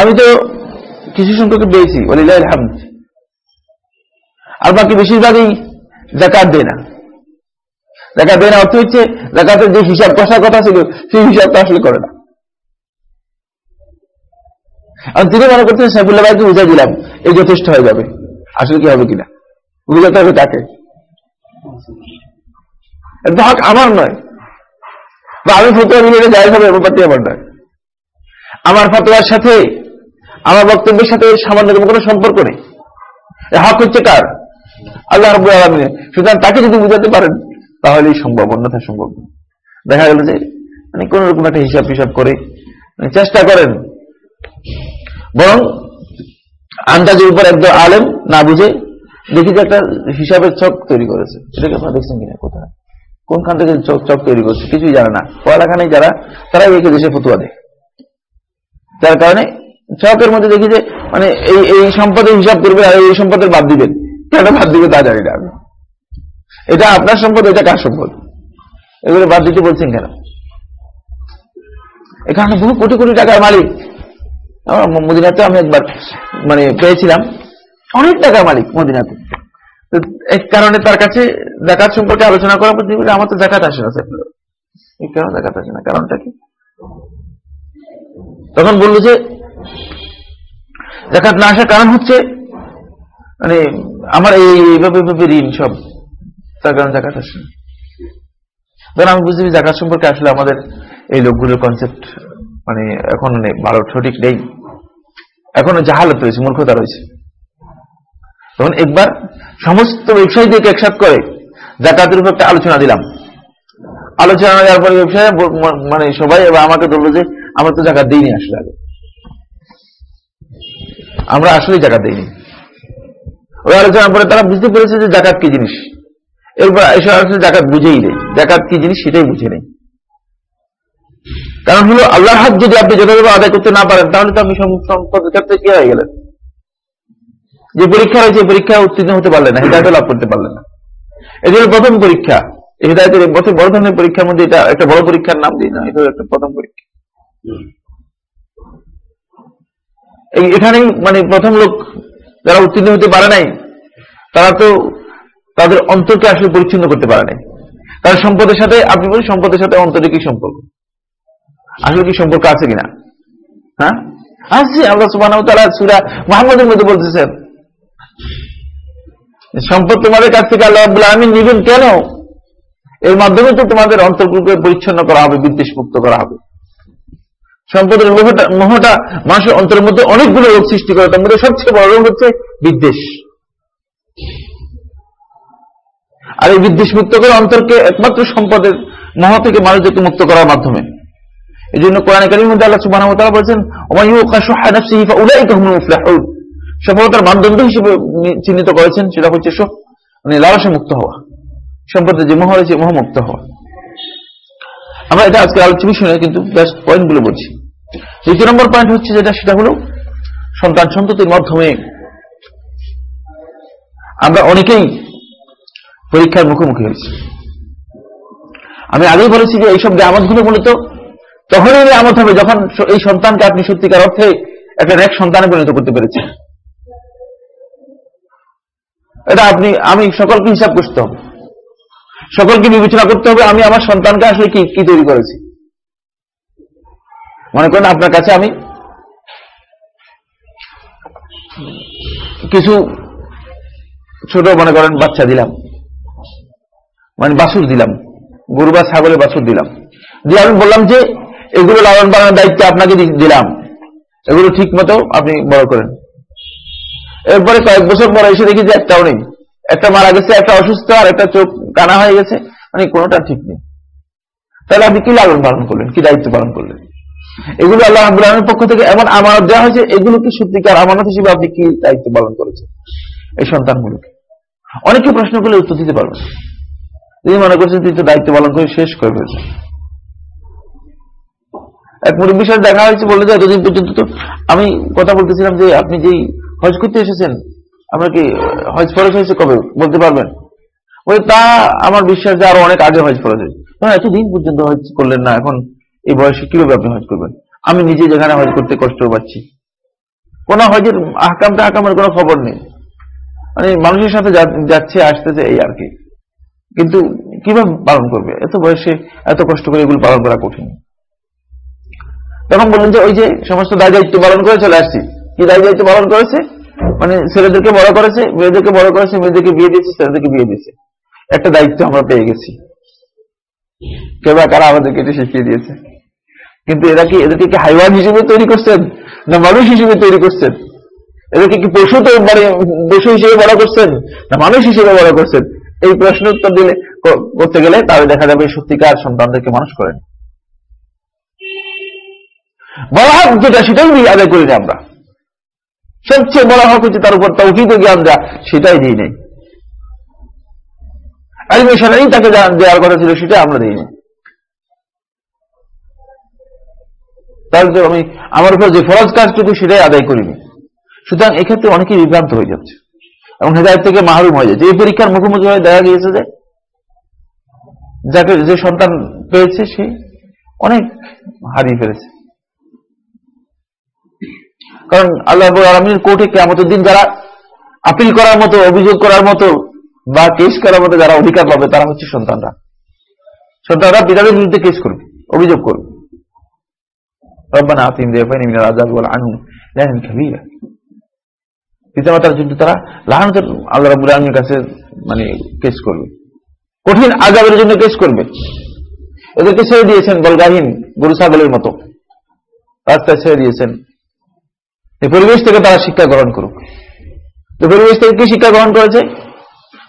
আমি তো কিছু সংখ্যক পেয়েছি ওলিল্লাহ হামদ আর বাকি বেশিরভাগই জাকাত দেয় না। জাকাত দেয় না অর্থ হচ্ছে জাকাতের যে হিসাব কষার কথা ছিল, সেই হিসাবটা আসলে করে না। আর তিনি মনে করছেন সাইফুল্লাহ ভাইকে বুঝাই দিলাম এই যথেষ্ট হয়ে যাবে। আসলে কি হবে কিনা? বুঝাতে হবে তাকে হক আমার নয়। বা আমি ফটোয়া দিলে যাই হবে, ব্যাপারটি আমার নয়। আমার ফটোয়ার সাথে আমার বক্তব্যের সাথে সামান্য কোনো সম্পর্ক নেই। হক হচ্ছে কার? আল্লাহ রব আলমিনের সুতরাং তাকে যদি বুঝাতে পারেন, তাহলেই সম্ভব, অন্যথা সম্ভব দেখা গেল যে মানে কোন রকম একটা হিসাব হিসাব করে মানে চেষ্টা করেন। বরং আন্দাজের উপর একদম আলেম না বুঝে দেখি যে একটা হিসাবের চক তৈরি করেছে। সেটাকে আপনারা দেখছেন কিনা কোথায়? কোনখান থেকে চক চক তৈরি করছে কিছুই জানে না। পড়ালেখা নেই যারা, তারাই একে দেশে ফতুয়া দেয়। যার কারণে চকের মধ্যে দেখি যে মানে এই এই সম্পদের হিসাব করবে আর এই সম্পদের বাদ দিবেন কেন বাদ দিবে তা জানি না এটা আপনার সম্পদ, এটা কার সম্পদ? এগুলো বাদ দিতে বলছেন কেন? এখানে বহু কোটি কোটি টাকার মালিক। মদিনাতে আমি একবার মানে পেয়েছিলাম। অনেক টাকার মালিক মদিনাতে। এক কারণে তার কাছে জাকাত সম্পর্কে আলোচনা করার পর আমার তো জাকাত আসে না এই কেন জাকাত আসে না। কারণটা কি? তখন বলল যে জাকাত না আসার কারণ হচ্ছে মানে আমার এই এইভাবে এইভাবে ঋণ সব, তার কারণে জাকাত আসে না। ধরুন আমি বুঝতে জাকাত সম্পর্কে আসলে আমাদের এই লোকগুলোর কনসেপ্ট মানে এখন মানে ভালো সঠিক নেই। এখনও জাহালত রয়েছে, মূর্খতা রয়েছে। তখন একবার সমস্ত ব্যবসায়ীদেরকে একসাথ করে জাকাতের উপর একটা আলোচনা দিলাম। আলোচনা দেওয়ার পরে ব্যবসায়ী মানে সবাই এবার আমাকে বলল যে, আমরা তো জাকাত দিইনি আসলে আগে। আমরা আসলে জাকাত দিইনি। ওই আলোচনার পরে তারা বুঝতে পেরেছে যে জাকাত কি জিনিস। এরপর এসে আসলে জাকাত বুঝেই নেই। জাকাত কি জিনিস সেটাই বুঝে নেই। কারণ হলো, আল্লাহর হাত যদি আপনি যথাযথ আদায় করতে না পারেন, তাহলে তো আপনি সম- সম্পদের ক্ষেত্রে কি হয়ে গেলেন। যে পরীক্ষা হয়েছে পরীক্ষা উত্তীর্ণ হতে পারলেন না, হৃদায়ত লাভ করতে পারলেন না। এই জন্য প্রথম পরীক্ষা হৃদায়তের বড় ধরনের পরীক্ষার মধ্যে এটা একটা বড় পরীক্ষার নাম দিই না, এটা হলো একটা প্রথম পরীক্ষা। এই এখানেই মানে প্রথম লোক যারা উত্তীর্ণ হতে পারে নাই, তারা তো তাদের অন্তরকে আসলে পরিচ্ছন্ন করতে পারে নাই। তার সম্পদের সাথে, আপনি বলি সম্পদের সাথে অন্তরে কি সম্পর্ক? আসলে কি সম্পর্ক আছে কিনা? হ্যাঁ? আছে, আল্লাহ সুবাহ সুরা মোহাম্মদের মধ্যে বলতেছেন। সম্পদ তোমাদের কাছ থেকে আল্লাহ আমিন নিবেন কেন? এর মাধ্যমে তো তোমাদের অন্তর্গুলোকে পরিচ্ছন্ন করা হবে বিদ্বেষ মুক্ত করা হবে। সম্পদের মোহটা মানুষের অন্তরের মধ্যে অনেকগুলো রোগ সৃষ্টি করে, তার মধ্যে সবচেয়ে বড় রোগ হচ্ছে বিদ্বেষ। আর এই বিদ্বেষ মুক্ত করে অন্তরকে একমাত্র সম্পদের মোহ থেকে মানুষদেরকে মুক্ত করার মাধ্যমে। এই জন্য কোরআন কারিমের মধ্যে আল্লাহ তাআলা বলেছেন সফলতার মানদণ্ড হিসেবে চিহ্নিত করেছেন, সেটা হচ্ছে মানে লালসা মুক্ত হওয়া। সম্পদের যে মোহ রয়েছে, মোহ মুক্ত হওয়া। আমরা এটা আজকে আলোচনা শুনে কিন্তু জাস্ট পয়েন্টগুলো বলছি। দ্বিতীয় নম্বর পয়েন্ট হচ্ছে যেটা, সেটা হলো সন্তান সন্ততির মাধ্যমে আমরা অনেকেই পরীক্ষার মুখোমুখি হয়েছি। আমি আগেই বলেছি যে এইসব গ্রামতগুলো মূলত তখনই গ্রামত হবে যখন এই সন্তানকে আপনি সত্যিকার অর্থে একটা ন্যাক সন্তানে পরিণত করতে পেরেছেন। এটা আপনি, আমি সকলকে হিসাব করতে হবে। সকলকে বিবেচনা করতে হবে আমি আমার সন্তানকে আসলে কি কি তৈরি করেছি। মনে করেন আপনার কাছে আমি কিছু ছোট মনে করেন বাচ্চা দিলাম। মানে বাছুর দিলাম। গরু বা ছাগলের বাছুর দিলাম। দিয়ে আমি বললাম যে, এগুলো লালন পালনের দায়িত্ব আপনাকে দিলাম। এগুলো ঠিক মতো আপনি বড় করেন। এরপরে কয়েক বছর পরে এসে দেখি যে একটাও নেই। একটা মারা গেছে, একটা অসুস্থ, আর একটা চোখ কানা হয়ে গেছে। মানে কোনোটা ঠিক নেই। তাহলে আপনি কি লালন পালন করলেন? কি দায়িত্ব পালন করলেন? এগুলো আল্লাহ রাব্বুল আলামিনের পক্ষ থেকে এমন আমানত দেওয়া হয়েছে এগুলো কি সত্যিকার আমানত হিসেবে আপনি কি দায়িত্ব পালন করেছেন? এই সন্তানগুলোকে। অনেকে প্রশ্ন করলে উত্তর দিতে পারবেন তিনি মনে করছেন তিনি তো দায়িত্ব পালন করে শেষ করে ফেলছেন। এক মুরব্বীর সাথে দেখা হয়েছে বলে যে এতদিন পর্যন্ত তো আমি কথা বলতেছিলাম যে আপনি যেই হজ করতে এসেছেন আপনার কি হজ ফরজ হয়েছে কবে? বলতে পারবেন? ওই তা আমার বিশ্বাস যে আরও অনেক আগে হজ ফরজ হয়েছে। এতদিন পর্যন্ত হজ করলেন না, এখন এই বয়সে কীভাবে আপনি হজ করবেন? আমি নিজে যেখানে হজ করতে কষ্ট পাচ্ছি। কোন হজের আহকামটা আহকামের কোনো খবর নেই। মানে মানুষের সাথে যাচ্ছে, আসতেছে, এই আর কি। কিন্তু কীভাবে পালন করবে? এত বয়সে এত কষ্ট করে এগুলো পালন করা কঠিন। তখন বললেন যে, ওই যে সমস্ত দায় দায়িত্ব পালন করে চলে আসছি। কি দায় দায়িত্ব পালন করেছে? মানে ছেলেদেরকে বড় করেছে, মেয়েদেরকে বড় করেছে, মেয়েদেরকে বিয়ে দিয়েছে, ছেলেদেরকে বিয়ে দিয়েছে। একটা দায়িত্ব আমরা পেয়ে গেছি। কেউ কারা আমাদেরকে এটা শিখিয়ে দিয়েছে। কিন্তু এরা কি এদেরকে কি হাইওয়ান হিসেবে তৈরি করছেন? না মানুষ হিসেবে তৈরি করছেন? এদেরকে কি পশু তো মানে পশু হিসেবে বড় করছেন? না মানুষ হিসেবে বড় করছেন? এই প্রশ্ন উত্তর দিলে করতে গেলে তাহলে দেখা যাবে সত্যিকার সন্তানদেরকে মানুষ করেন। বড় হক যেটা, সেটাই আদায় করি না আমরা। সবচেয়ে বড় হক হচ্ছে তার উপর তৌকিত জ্ঞান যা সেটাই দিই নেই। আলিমে সারাই তাকে দেওয়ার কথা ছিল সেটা আমরা দিই না তাহলে আমি, আমার উপর যে ফরজ কাজটুকু সেটাই আদায় করিনি। সুতরাং এক্ষেত্রে অনেকেই বিভ্রান্ত হয়ে যাচ্ছে। এবং হেদায়ত থেকে মাহরুম হয়ে যাচ্ছে। এই পরীক্ষার মুখোমুখি হয়ে দেখা গিয়েছে যে, যাকে যে সন্তান পেয়েছে সে অনেক হারিয়ে ফেলেছে। কারণ আল্লাহ আলমীর কোর্টে কেমতের দিন যারা আপিল করার মতো, অভিযোগ করার মতো, বা কেস করার মতো যারা অধিকার পাবে, তারা হচ্ছে সন্তানরা। সন্তানরা পিতাদের বিরুদ্ধে কেস করবে, অভিযোগ করবে। রব্বানা আতিম দেফাইনি মিনাল আযাব ওয়াল আনহুম কাবীরা পিতামাতার জন্য তারা আল্লাহ আলমীর কাছে মানে কেস করবে। কঠিন আজাবের জন্য কেস করবে। এদেরকে ছেড়ে দিয়েছেন গরু, ছাগলের মতো। রাস্তায় ছেড়ে দিয়েছেন। পরিবেশ থেকে তারা শিক্ষা গ্রহণ করুক। তো পরিবেশ থেকে কি শিক্ষা গ্রহণ করেছে?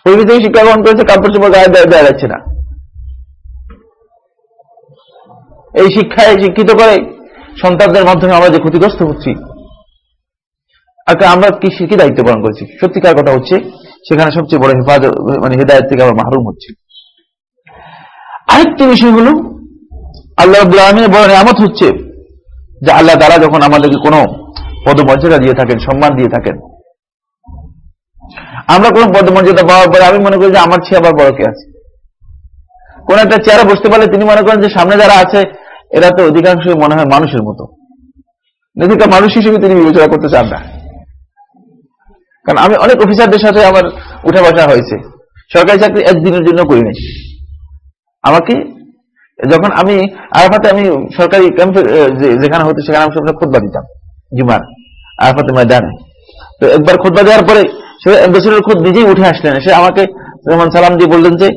পরিবেশ থেকে শিক্ষা গ্রহণ করেছে, কাপড় চোপড় গায়ে দেওয়া যাচ্ছে না। এই শিক্ষায় শিক্ষিত করে সন্তানদের মাধ্যমে আমরা যে ক্ষতিগ্রস্ত হচ্ছি আচ্ছা আমরা কি কি দায়িত্ব পালন করেছি? সত্যিকার কথা হচ্ছে, সেখানে সবচেয়ে বড় হেফাজত মানে হেদায়ত থেকে আমরা মাহরুম হচ্ছি। আরেকটি বিষয় হল, আল্লাহ আলমিনের বড় নিয়ামত হচ্ছে যে আল্লাহ তারা যখন আমাদেরকে কোনো পদমর্যাদা দিয়ে থাকেন, সম্মান দিয়ে থাকেন, আমরা কোন পদমর্যাদা পাওয়ার পরে আমি মনে করি যে আমার চেয়ে আবার বড় কে আছে? কোন একটা চেয়ারে বসতে পারলে তিনি মনে করেন যে সামনে যারা আছে এরা তো অধিকাংশই মনে হয় মানুষের মতো। নিজেকে মানুষ হিসেবে তিনি বিবেচনা করতে চান না। কারণ আমি অনেক অফিসারদের সাথে আমার উঠে বসা হয়েছে। সরকারি চাকরি একদিনের জন্য করি নাই। আমাকে যখন আমি আরাফাতে আমি সরকারি ক্যাম্পে যেখানে হতো সেখানে আমি সবসময় খোদবা দিতাম, জুমার আরাফাতে ময়দানে। তো একবার খোদবা দেওয়ার পরে সে অ্যাম্বাসিডার খোদ নিজেই উঠে আসলেন। সে আমাকে যেমন সালাম দিয়ে বললেন যে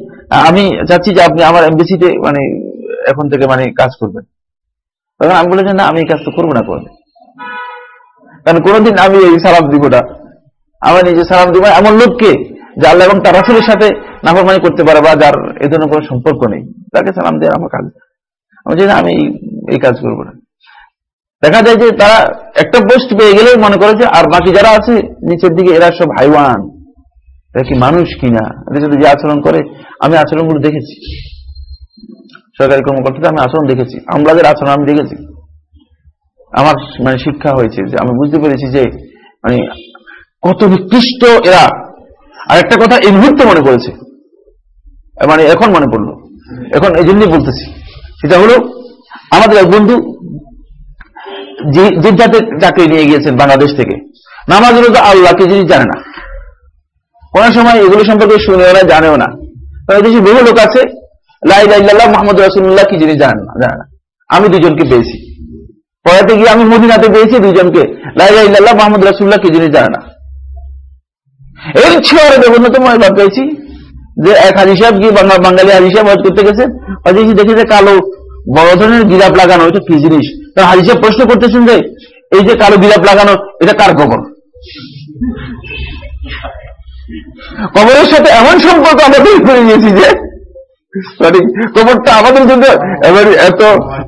আমি চাচ্ছি যে আপনি আমার এমবিসিতে মানে এখন থেকে মানে কাজ করবেন। তখন আমি বলেছি না, আমি এই কাজ তো করব না করবে কারণ কোনোদিন আমি এই সালাম দিব না। আমার নিজে সালাম দিব এমন লোককে যে আল্লাহ এবং তার রাসুলের সাথে নাফরমানি করতে পারে বা যার এ ধরনের কোনো সম্পর্ক নেই। তাকে সালাম দেওয়ার আমার কাজ। আমি যে আমি এই কাজ করব না। দেখা যায় যে তারা একটা পোস্ট পেয়ে গেলে মনে করে যে, আর বাকি যারা আছে, নিচের দিকে এরা সব হাইওয়ান। এরা কি মানুষ কিনা? এদের সাথে যে আচরণ করে, আমি আচরণগুলো দেখেছি। সরকারি কর্মকর্তাদের আমি আচরণ দেখেছি। আমলাদের আচরণ আমি দেখেছি। আমার মানে শিক্ষা হয়েছে যে আমি বুঝতে পেরেছি যে মানে কত নিকৃষ্ট এরা। আর একটা কথা এই মুহূর্তে মনে করেছে মানে এখন মনে পড়ল। এখন এই জন্যই বলতেছি। সেটা হলো আমাদের এক বন্ধু যে জাতের চাকরি নিয়ে গিয়েছেন বাংলাদেশ থেকে নামাজ হলো তো আল্লাহকে যিনি জানে না। কোন সময় এগুলো সম্পর্কে শুনেও না, জানেও না। দেশে বহু লোক আছে লাইল্লাহ মোহাম্মদ রাসুল্লাহ কি জিনিস জানেন না? জানে আমি দুজনকে পেয়েছি। পড়াতে গিয়ে আমি মদিনাতে পেয়েছি দুজনকে। লাইল্লাহ মোহাম্মদ রাসুল্লাহ কি জিনিস জানে না? এর ছেড়ে অন্যতম এবার পেয়েছি, যে এক হাজি সাহেব গিয়ে বাংলা বাঙালি হাজি সাহেব হজ করতে গেছে। হাজি দেখে যে কালো বড় ধরনের গিরাপ লাগানো, এটা কি জিনিস? তার হাজি সাহেব প্রশ্ন করতেছেন যে, এই যে কালো গিরাপ লাগানো, এটা কার কবর? কবরের সাথে এমন সম্পর্ক আমরা তৈরি করে নিয়েছি যে মানে কবরটা আমাদের জন্য এবার এত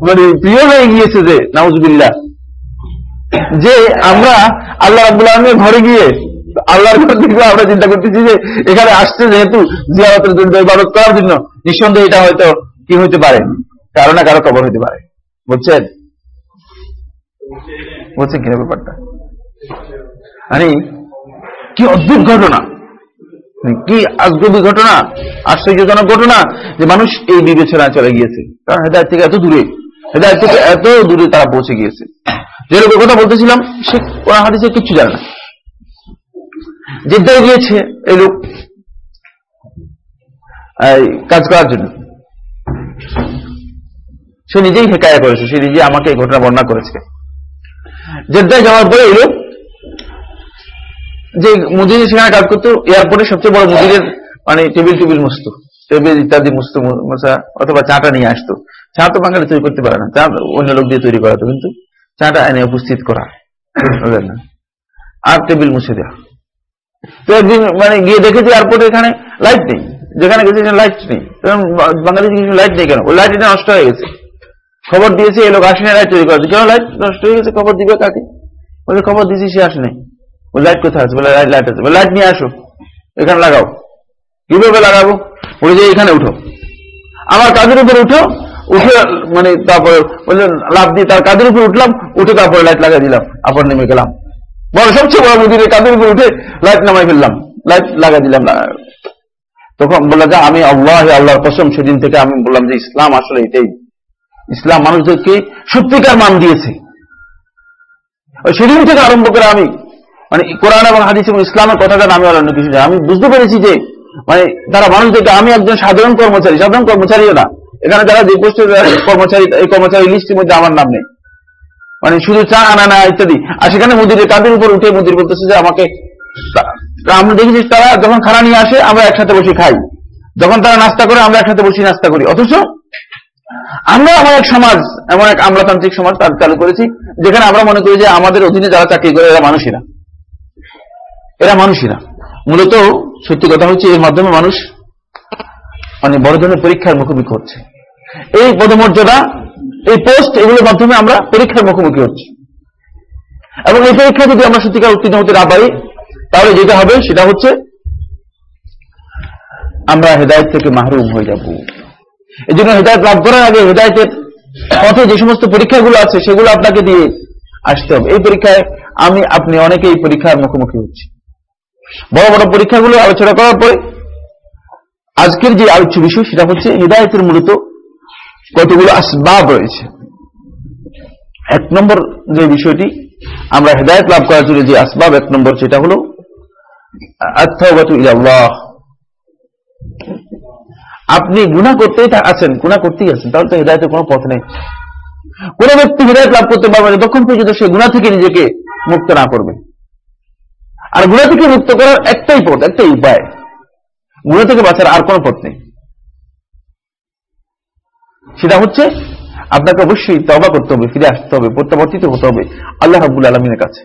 মানে প্রিয় হয়ে গিয়েছে যে নাউজবিল্লা যে আমরা আল্লাহ আব্দুল আলমের ঘরে গিয়ে আল্লাহর ঘর থেকে আমরা চিন্তা করতেছি যে, এখানে আসছে যেহেতু জিয়ারতের জন্য ইবাদত করার জন্য, নিঃসন্দেহে এটা হয়তো কি হইতে পারে? কারও না কারও কবর হইতে পারে। বুঝছেন? বুঝছেন কিনা ব্যাপারটা? মানে কি অদ্ভুত ঘটনা। কি আজগবি ঘটনা, আশ্চর্যজনক ঘটনা যে মানুষ এই বিবেচনা চলে গিয়েছে। কারণ হেদায়ত থেকে এত দূরে, হেদায়ত থেকে এত দূরে তারা পৌঁছে গিয়েছে। যে লোকের কথা বলতেছিলাম, সে কোরআন হাদিসে কিচ্ছু জানে না। জেদ্দায় গিয়েছে এই লোক কাজ করার জন্য। সে নিজেই হেকায়া করেছে, সে নিজে আমাকে এই ঘটনা বর্ণনা করেছে। জেদ্দায় যাওয়ার পরে এই লোক যে মুদির সেখানে কাজ করতো এয়ারপোর্টে সবচেয়ে বড় মুদিরের মানে টেবিল টেবিল মুস্ত। টেবিল ইত্যাদি মুস্ত মশা, অথবা চাটা নিয়ে আসতো। চা তো বাঙালি তৈরি করতে পারে না। চা অন্য লোক দিয়ে তৈরি করাতো, কিন্তু চাটা এনে উপস্থিত করা। আর টেবিল মুছে দেওয়া। তো একদিন মানে গিয়ে দেখেছি এয়ারপোর্টে এখানে লাইট নেই। যেখানে গেছে লাইট নেই। বাঙালি কিছু লাইট নেই কেন? ওই লাইট এটা নষ্ট হয়ে গেছে। খবর দিয়েছে, এই লোক আসেনি লাইট তৈরি করা কেন লাইট নষ্ট হয়ে গেছে? খবর দিবে কাকে? বলে, খবর দিয়েছি, সে আসেনি। লাইট কোথায় আছে? বলে লাইট আছে। বলে লাইট নিয়ে আসো। এখানে লাগাও। কীভাবে লাগাবো? বলে যে এখানে উঠো। আমার কাজের উপর উঠো, উঠে মানে তারপরে বললেন লাভ দিয়ে তার কাজের উপর উঠলাম, উঠে তারপরে লাইট লাগাই দিলাম, আবার নেমে গেলাম। বড় সবচেয়ে বড় মুদিরের কাজের উপর উঠে লাইট নামাই ফেললাম। লাইট লাগাই দিলাম। তখন বলল, যে, আমি আল্লাহ আল্লাহর কসম, সেদিন থেকে আমি বললাম যে ইসলাম আসলে এটাই। ইসলাম মানুষদেরকে সত্যিকার মান দিয়েছে। সেদিন থেকে আরম্ভ করে আমি মানে কোরআন এবং হাদিস এবং ইসলামের কথা জানা আমি অন্য কিছু আমি বুঝতে পেরেছি যে মানে তারা মানুষদেরকে আমি একজন সাধারণ কর্মচারী, সাধারণ কর্মচারীও না। এখানে যারা যে পোস্টের কর্মচারী, এই কর্মচারী লিস্টের মধ্যে আমার নাম নেই। মানে শুধু চা আনা না ইত্যাদি। আর সেখানে মুদিরের কাঁধের উপর উঠে মুদির বলতেছে যে আমাকে আমরা দেখেছি তারা যখন খানা নিয়ে আসে, আমরা একসাথে বসে খাই। যখন তারা নাস্তা করে, আমরা একসাথে বসে নাস্তা করি। অথচ আমরা এমন এক সমাজ, এমন এক আমলাতান্ত্রিক সমাজ তার চালু করেছি, যেখানে আমরা মনে করি যে আমাদের অধীনে যারা চাকরি করে, এরা মানুষেরা এরা মানুষেরা মূলত সত্যি কথা হচ্ছে, এর মাধ্যমে মানুষ মানে বড় ধরনের পরীক্ষার মুখোমুখি হচ্ছে। এই পদমর্যাদা, এই পোস্ট এগুলোর মাধ্যমে আমরা পরীক্ষার মুখোমুখি হচ্ছি। এবং এই পরীক্ষা যদি আমরা সত্যিকার উত্তীর্ণ হতে না পারি, তাহলে যেটা হবে সেটা হচ্ছে, আমরা হেদায়ত থেকে মাহরুম হয়ে যাব। এই জন্য হেদায়ত লাভ করার আগে হেদায়তের পথে যে সমস্ত পরীক্ষাগুলো আছে, সেগুলো আপনাকে দিয়ে আসতে হবে। এই পরীক্ষায় আমি, আপনি অনেকে এই পরীক্ষার মুখোমুখি হচ্ছি। বড় বড় পরীক্ষাগুলো আলোচনা করার পরে আজকের যে আলোচ্য বিষয় সেটা হচ্ছে হৃদায়তের মূলত কতগুলো আসবাব রয়েছে। এক নম্বর যে বিষয়টি, আমরা হেদায়ত লাভ করার জন্য যে আসবাব, এক নম্বর সেটা হল আপনি গুণা করতেই আছেন গুণা করতেই আছেন, তাহলে তো হেদায়তের কোনো পথ নেই। কোন ব্যক্তি হৃদায়ত লাভ করতে পারবে যতক্ষণ পর্যন্ত সে গুণা থেকে নিজেকে মুক্ত না করবে। আর গুণা থেকে মুক্ত করার একটাই পথ, একটাই উপায়। গুণা থেকে বাঁচার আর কোনো পথ নেই। সেটা হচ্ছে আপনাকে অবশ্যই তবা করতে হবে, ফিরে আসতে হবে, প্রত্যাবর্তিত হতে হবে আল্লাহ রাবুল আলমিনের কাছে।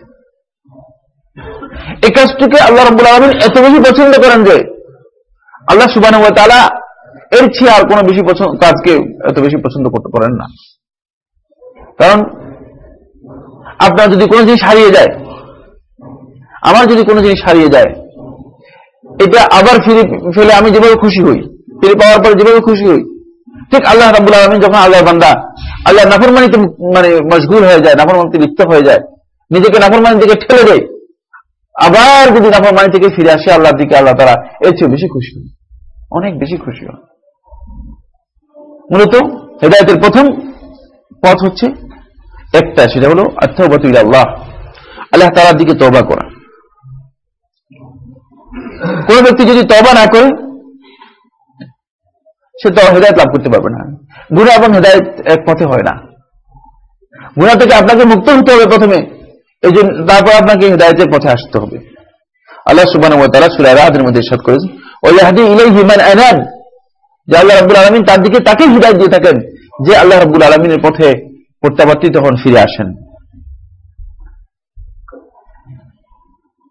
এই কাজটিকে আল্লাহ রাবুল আলমিন এত বেশি পছন্দ করেন যে আল্লাহ সুবান এর চেয়ে আর কোনো বেশি পছন্দ, কাজকে এত বেশি পছন্দ করতে পারেন না। কারণ আপনার যদি কোনো জিনিস হারিয়ে যায় আমার যদি কোনো জিনিস হারিয়ে যায়, এটা আবার ফিরে ফেলে আমি যেভাবে খুশি হই, ফিরে পাওয়ার পরে যেভাবে খুশি হই, ঠিক আল্লাহ রাবুল আলমিন যখন আল্লাহ বান্দা আল্লাহ নাফরমানিতে মানে মশগুল হয়ে যায়, নাফরমানিতে লিপ্ত হয়ে যায়, নিজেকে নাফরমানি দিকে ঠেলে দেয়, আবার যদি নাফরমানি থেকে ফিরে আসে আল্লাহর দিকে, আল্লাহ তারা এর চেয়ে বেশি খুশি হয় অনেক বেশি খুশি হয় মূলত হেদায়তের প্রথম পথ হচ্ছে একটা, সেটা হলো আত্মবাতুল আল্লাহ আল্লাহ তালার দিকে তবা করা। কোন ব্যক্তি যদি তবা না করে, সে তো হেদায়ত লাভ করতে পারবে না। গুণা এবং হেদায়ত এক পথে হয় না। গুণা থেকে আপনাকে মুক্ত হতে হবে প্রথমে। এই জন্য তারপর আপনাকে হেদায়তের পথে আসতে হবে। আল্লাহ সুবান মধ্যে ইসাদ করেছেন হিমান যে আল্লাহ রাবুল আলমিন তার দিকে তাকে হৃদায়ত দিয়ে থাকেন, যে আল্লাহ রাবুল আলমিনের পথে প্রত্যাবর্তিত হন, ফিরে আসেন।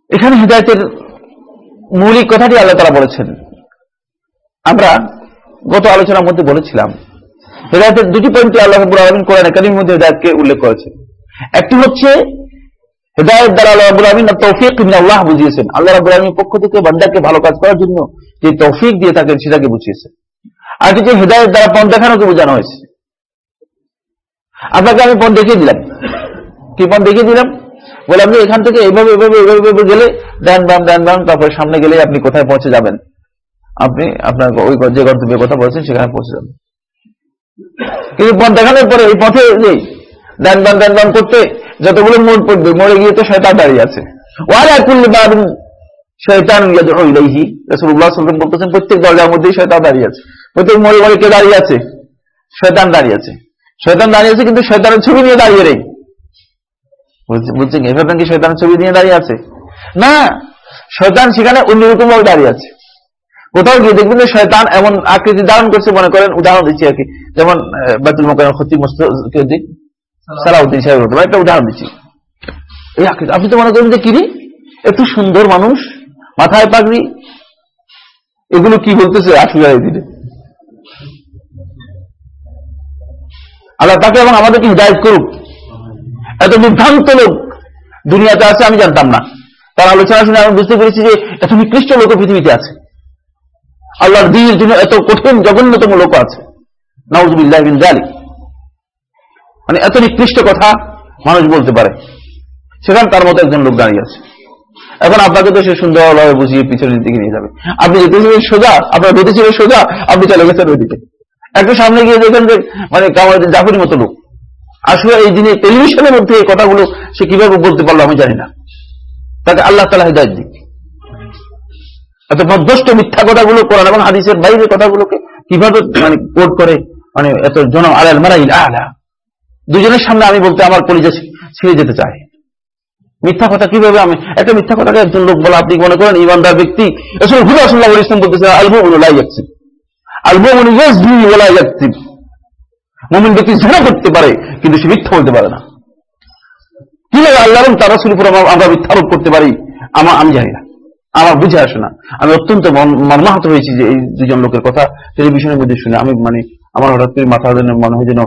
এখানে হৃদায়তের মৌলিক কথাটি আল্লাহ তারা বলেছেন। আমরা গত আলোচনার মধ্যে বলেছিলাম, হেদায়তের দুটি পয়েন্টে আল্লাহ আলমিন কোরআন একাডেমির মধ্যে হেদায়তকে উল্লেখ করেছেন। একটি হচ্ছে, হেদায়ত দ্বারা আল্লাহ রাবুল আলমিন তৌফিক আল্লাহ বুঝিয়েছেন। আল্লাহ রাবুল আলমীর পক্ষ থেকে বান্দাকে ভালো কাজ করার জন্য যে তৌফিক দিয়ে থাকেন সেটাকে বুঝিয়েছেন। আর কিছু হেদায়ত দ্বারা পণ দেখানোকে বোঝানো হয়েছে। আপনাকে আমি পণ দেখিয়ে দিলাম। কি পণ দেখিয়ে দিলাম? বলে, আপনি এখান থেকে এভাবে এভাবে এভাবে গেলে ডান বাম ডান বাম তারপরে সামনে গেলে আপনি কোথায় পৌঁছে যাবেন? আপনি আপনার ওই যে গন্তব্যের কথা বলছেন, সেখানে পৌঁছে যাবেন। কিন্তু পথ দেখানোর পরে এই পথে নেই ডান বাম ডান বাম করতে যতগুলো মোড় পড়বে, মোড়ে গিয়ে তো শয়তান দাঁড়িয়ে আছে। ওয়ালা কুল্লি শয়তান বলতেছেন, প্রত্যেক দরজার মধ্যেই শয়তান দাঁড়িয়ে আছে। প্রত্যেক মোড়ে মোড়ে কে দাঁড়িয়ে আছে? শয়তান দাঁড়িয়ে আছে। শয়তান দাঁড়িয়ে আছে, কিন্তু শয়তানের ছবি নিয়ে দাঁড়িয়ে নেই। বুঝছেন এভাবে কি শয়তানের ছবি নিয়ে দাঁড়িয়ে আছে? না শয়তান সেখানে অন্যরকম ভাবে দাঁড়িয়ে আছে। কোথাও গিয়ে দেখবেন যে শয়তান এমন আকৃতি ধারণ করছে মনে করেন উদাহরণ দিচ্ছি আর কি যেমন বাতুল মোকাম ক্ষতি মস্তিক সালাউদ্দিন। সাহেব একটা উদাহরণ দিচ্ছি। এই আকৃতি আপনি তো মনে করেন যে কিরি এত সুন্দর মানুষ মাথায় পাগড়ি এগুলো কি বলতেছে আসলে দিনে? আল্লাহ তাকে এবং আমাদেরকে হৃদায়ত করুক। এত বিভ্রান্ত লোক দুনিয়াতে আছে, আমি জানতাম না। তার আলোচনা শুনে আমি বুঝতে পেরেছি যে এত নিকৃষ্ট লোক পৃথিবীতে আছে। আল্লাহর দিনের জন্য এত কঠিন, জঘন্যতম লোক আছে। নওয়াজ মানে এত নিকৃষ্ট কথা মানুষ বলতে পারে। সেখানে তার মতো একজন লোক দাঁড়িয়ে আছে। এখন আপনাকে তো সে সুন্দরভাবে বুঝিয়ে পিছনের দিকে নিয়ে যাবে। আপনি যেতেছিলেন সোজা, আপনার বেঁধেছিলেন সোজা, আপনি চলে গেছেন ওইদিকে। একটু সামনে গিয়ে দেখেন যে মানে কামারের জাফরি মতো লোক। আসলে এই দিনে টেলিভিশনের মধ্যে এই কথাগুলো সে কীভাবে বলতে পারল আমি জানি না। তাকে আল্লাহ তালা হৃদায়ত দিক। এত মধ্যস্থ মিথ্যা কথাগুলো করেন এবং হাদিসের বাইরে কথাগুলোকে কীভাবে মানে কোট করে মানে এত জন আলাল মারাইল আলা। দুজনের সামনে আমি বলতে আমার পরিচয় ছেড়ে যেতে চাই মিথ্যা কথা কীভাবে আমি একটা মিথ্যা কথাকে একজন লোক বলা আপনি মনে করেন? ইমানদার ব্যক্তি? আসলে হুদা সাল্লাহ ইসলাম বলতেছে আলবো লাই যাচ্ছে আলবো বলা যাচ্ছে মোমিন ব্যক্তি ঝাড়া করতে পারে, কিন্তু সে মিথ্যা বলতে পারে না। কীভাবে আল্লাহ তারা শুরু করে আমরা মিথ্যা আরোপ করতে পারি? আমার আমি জানি না। আমার বুঝে আসে না। আমি অত্যন্ত মর্মাহত হয়েছি যে এই দুজন লোকের কথা। টেলিভিশনের মধ্যে শুনে আমি মানে আমার হঠাৎ করে মাথা মনে হয় যেন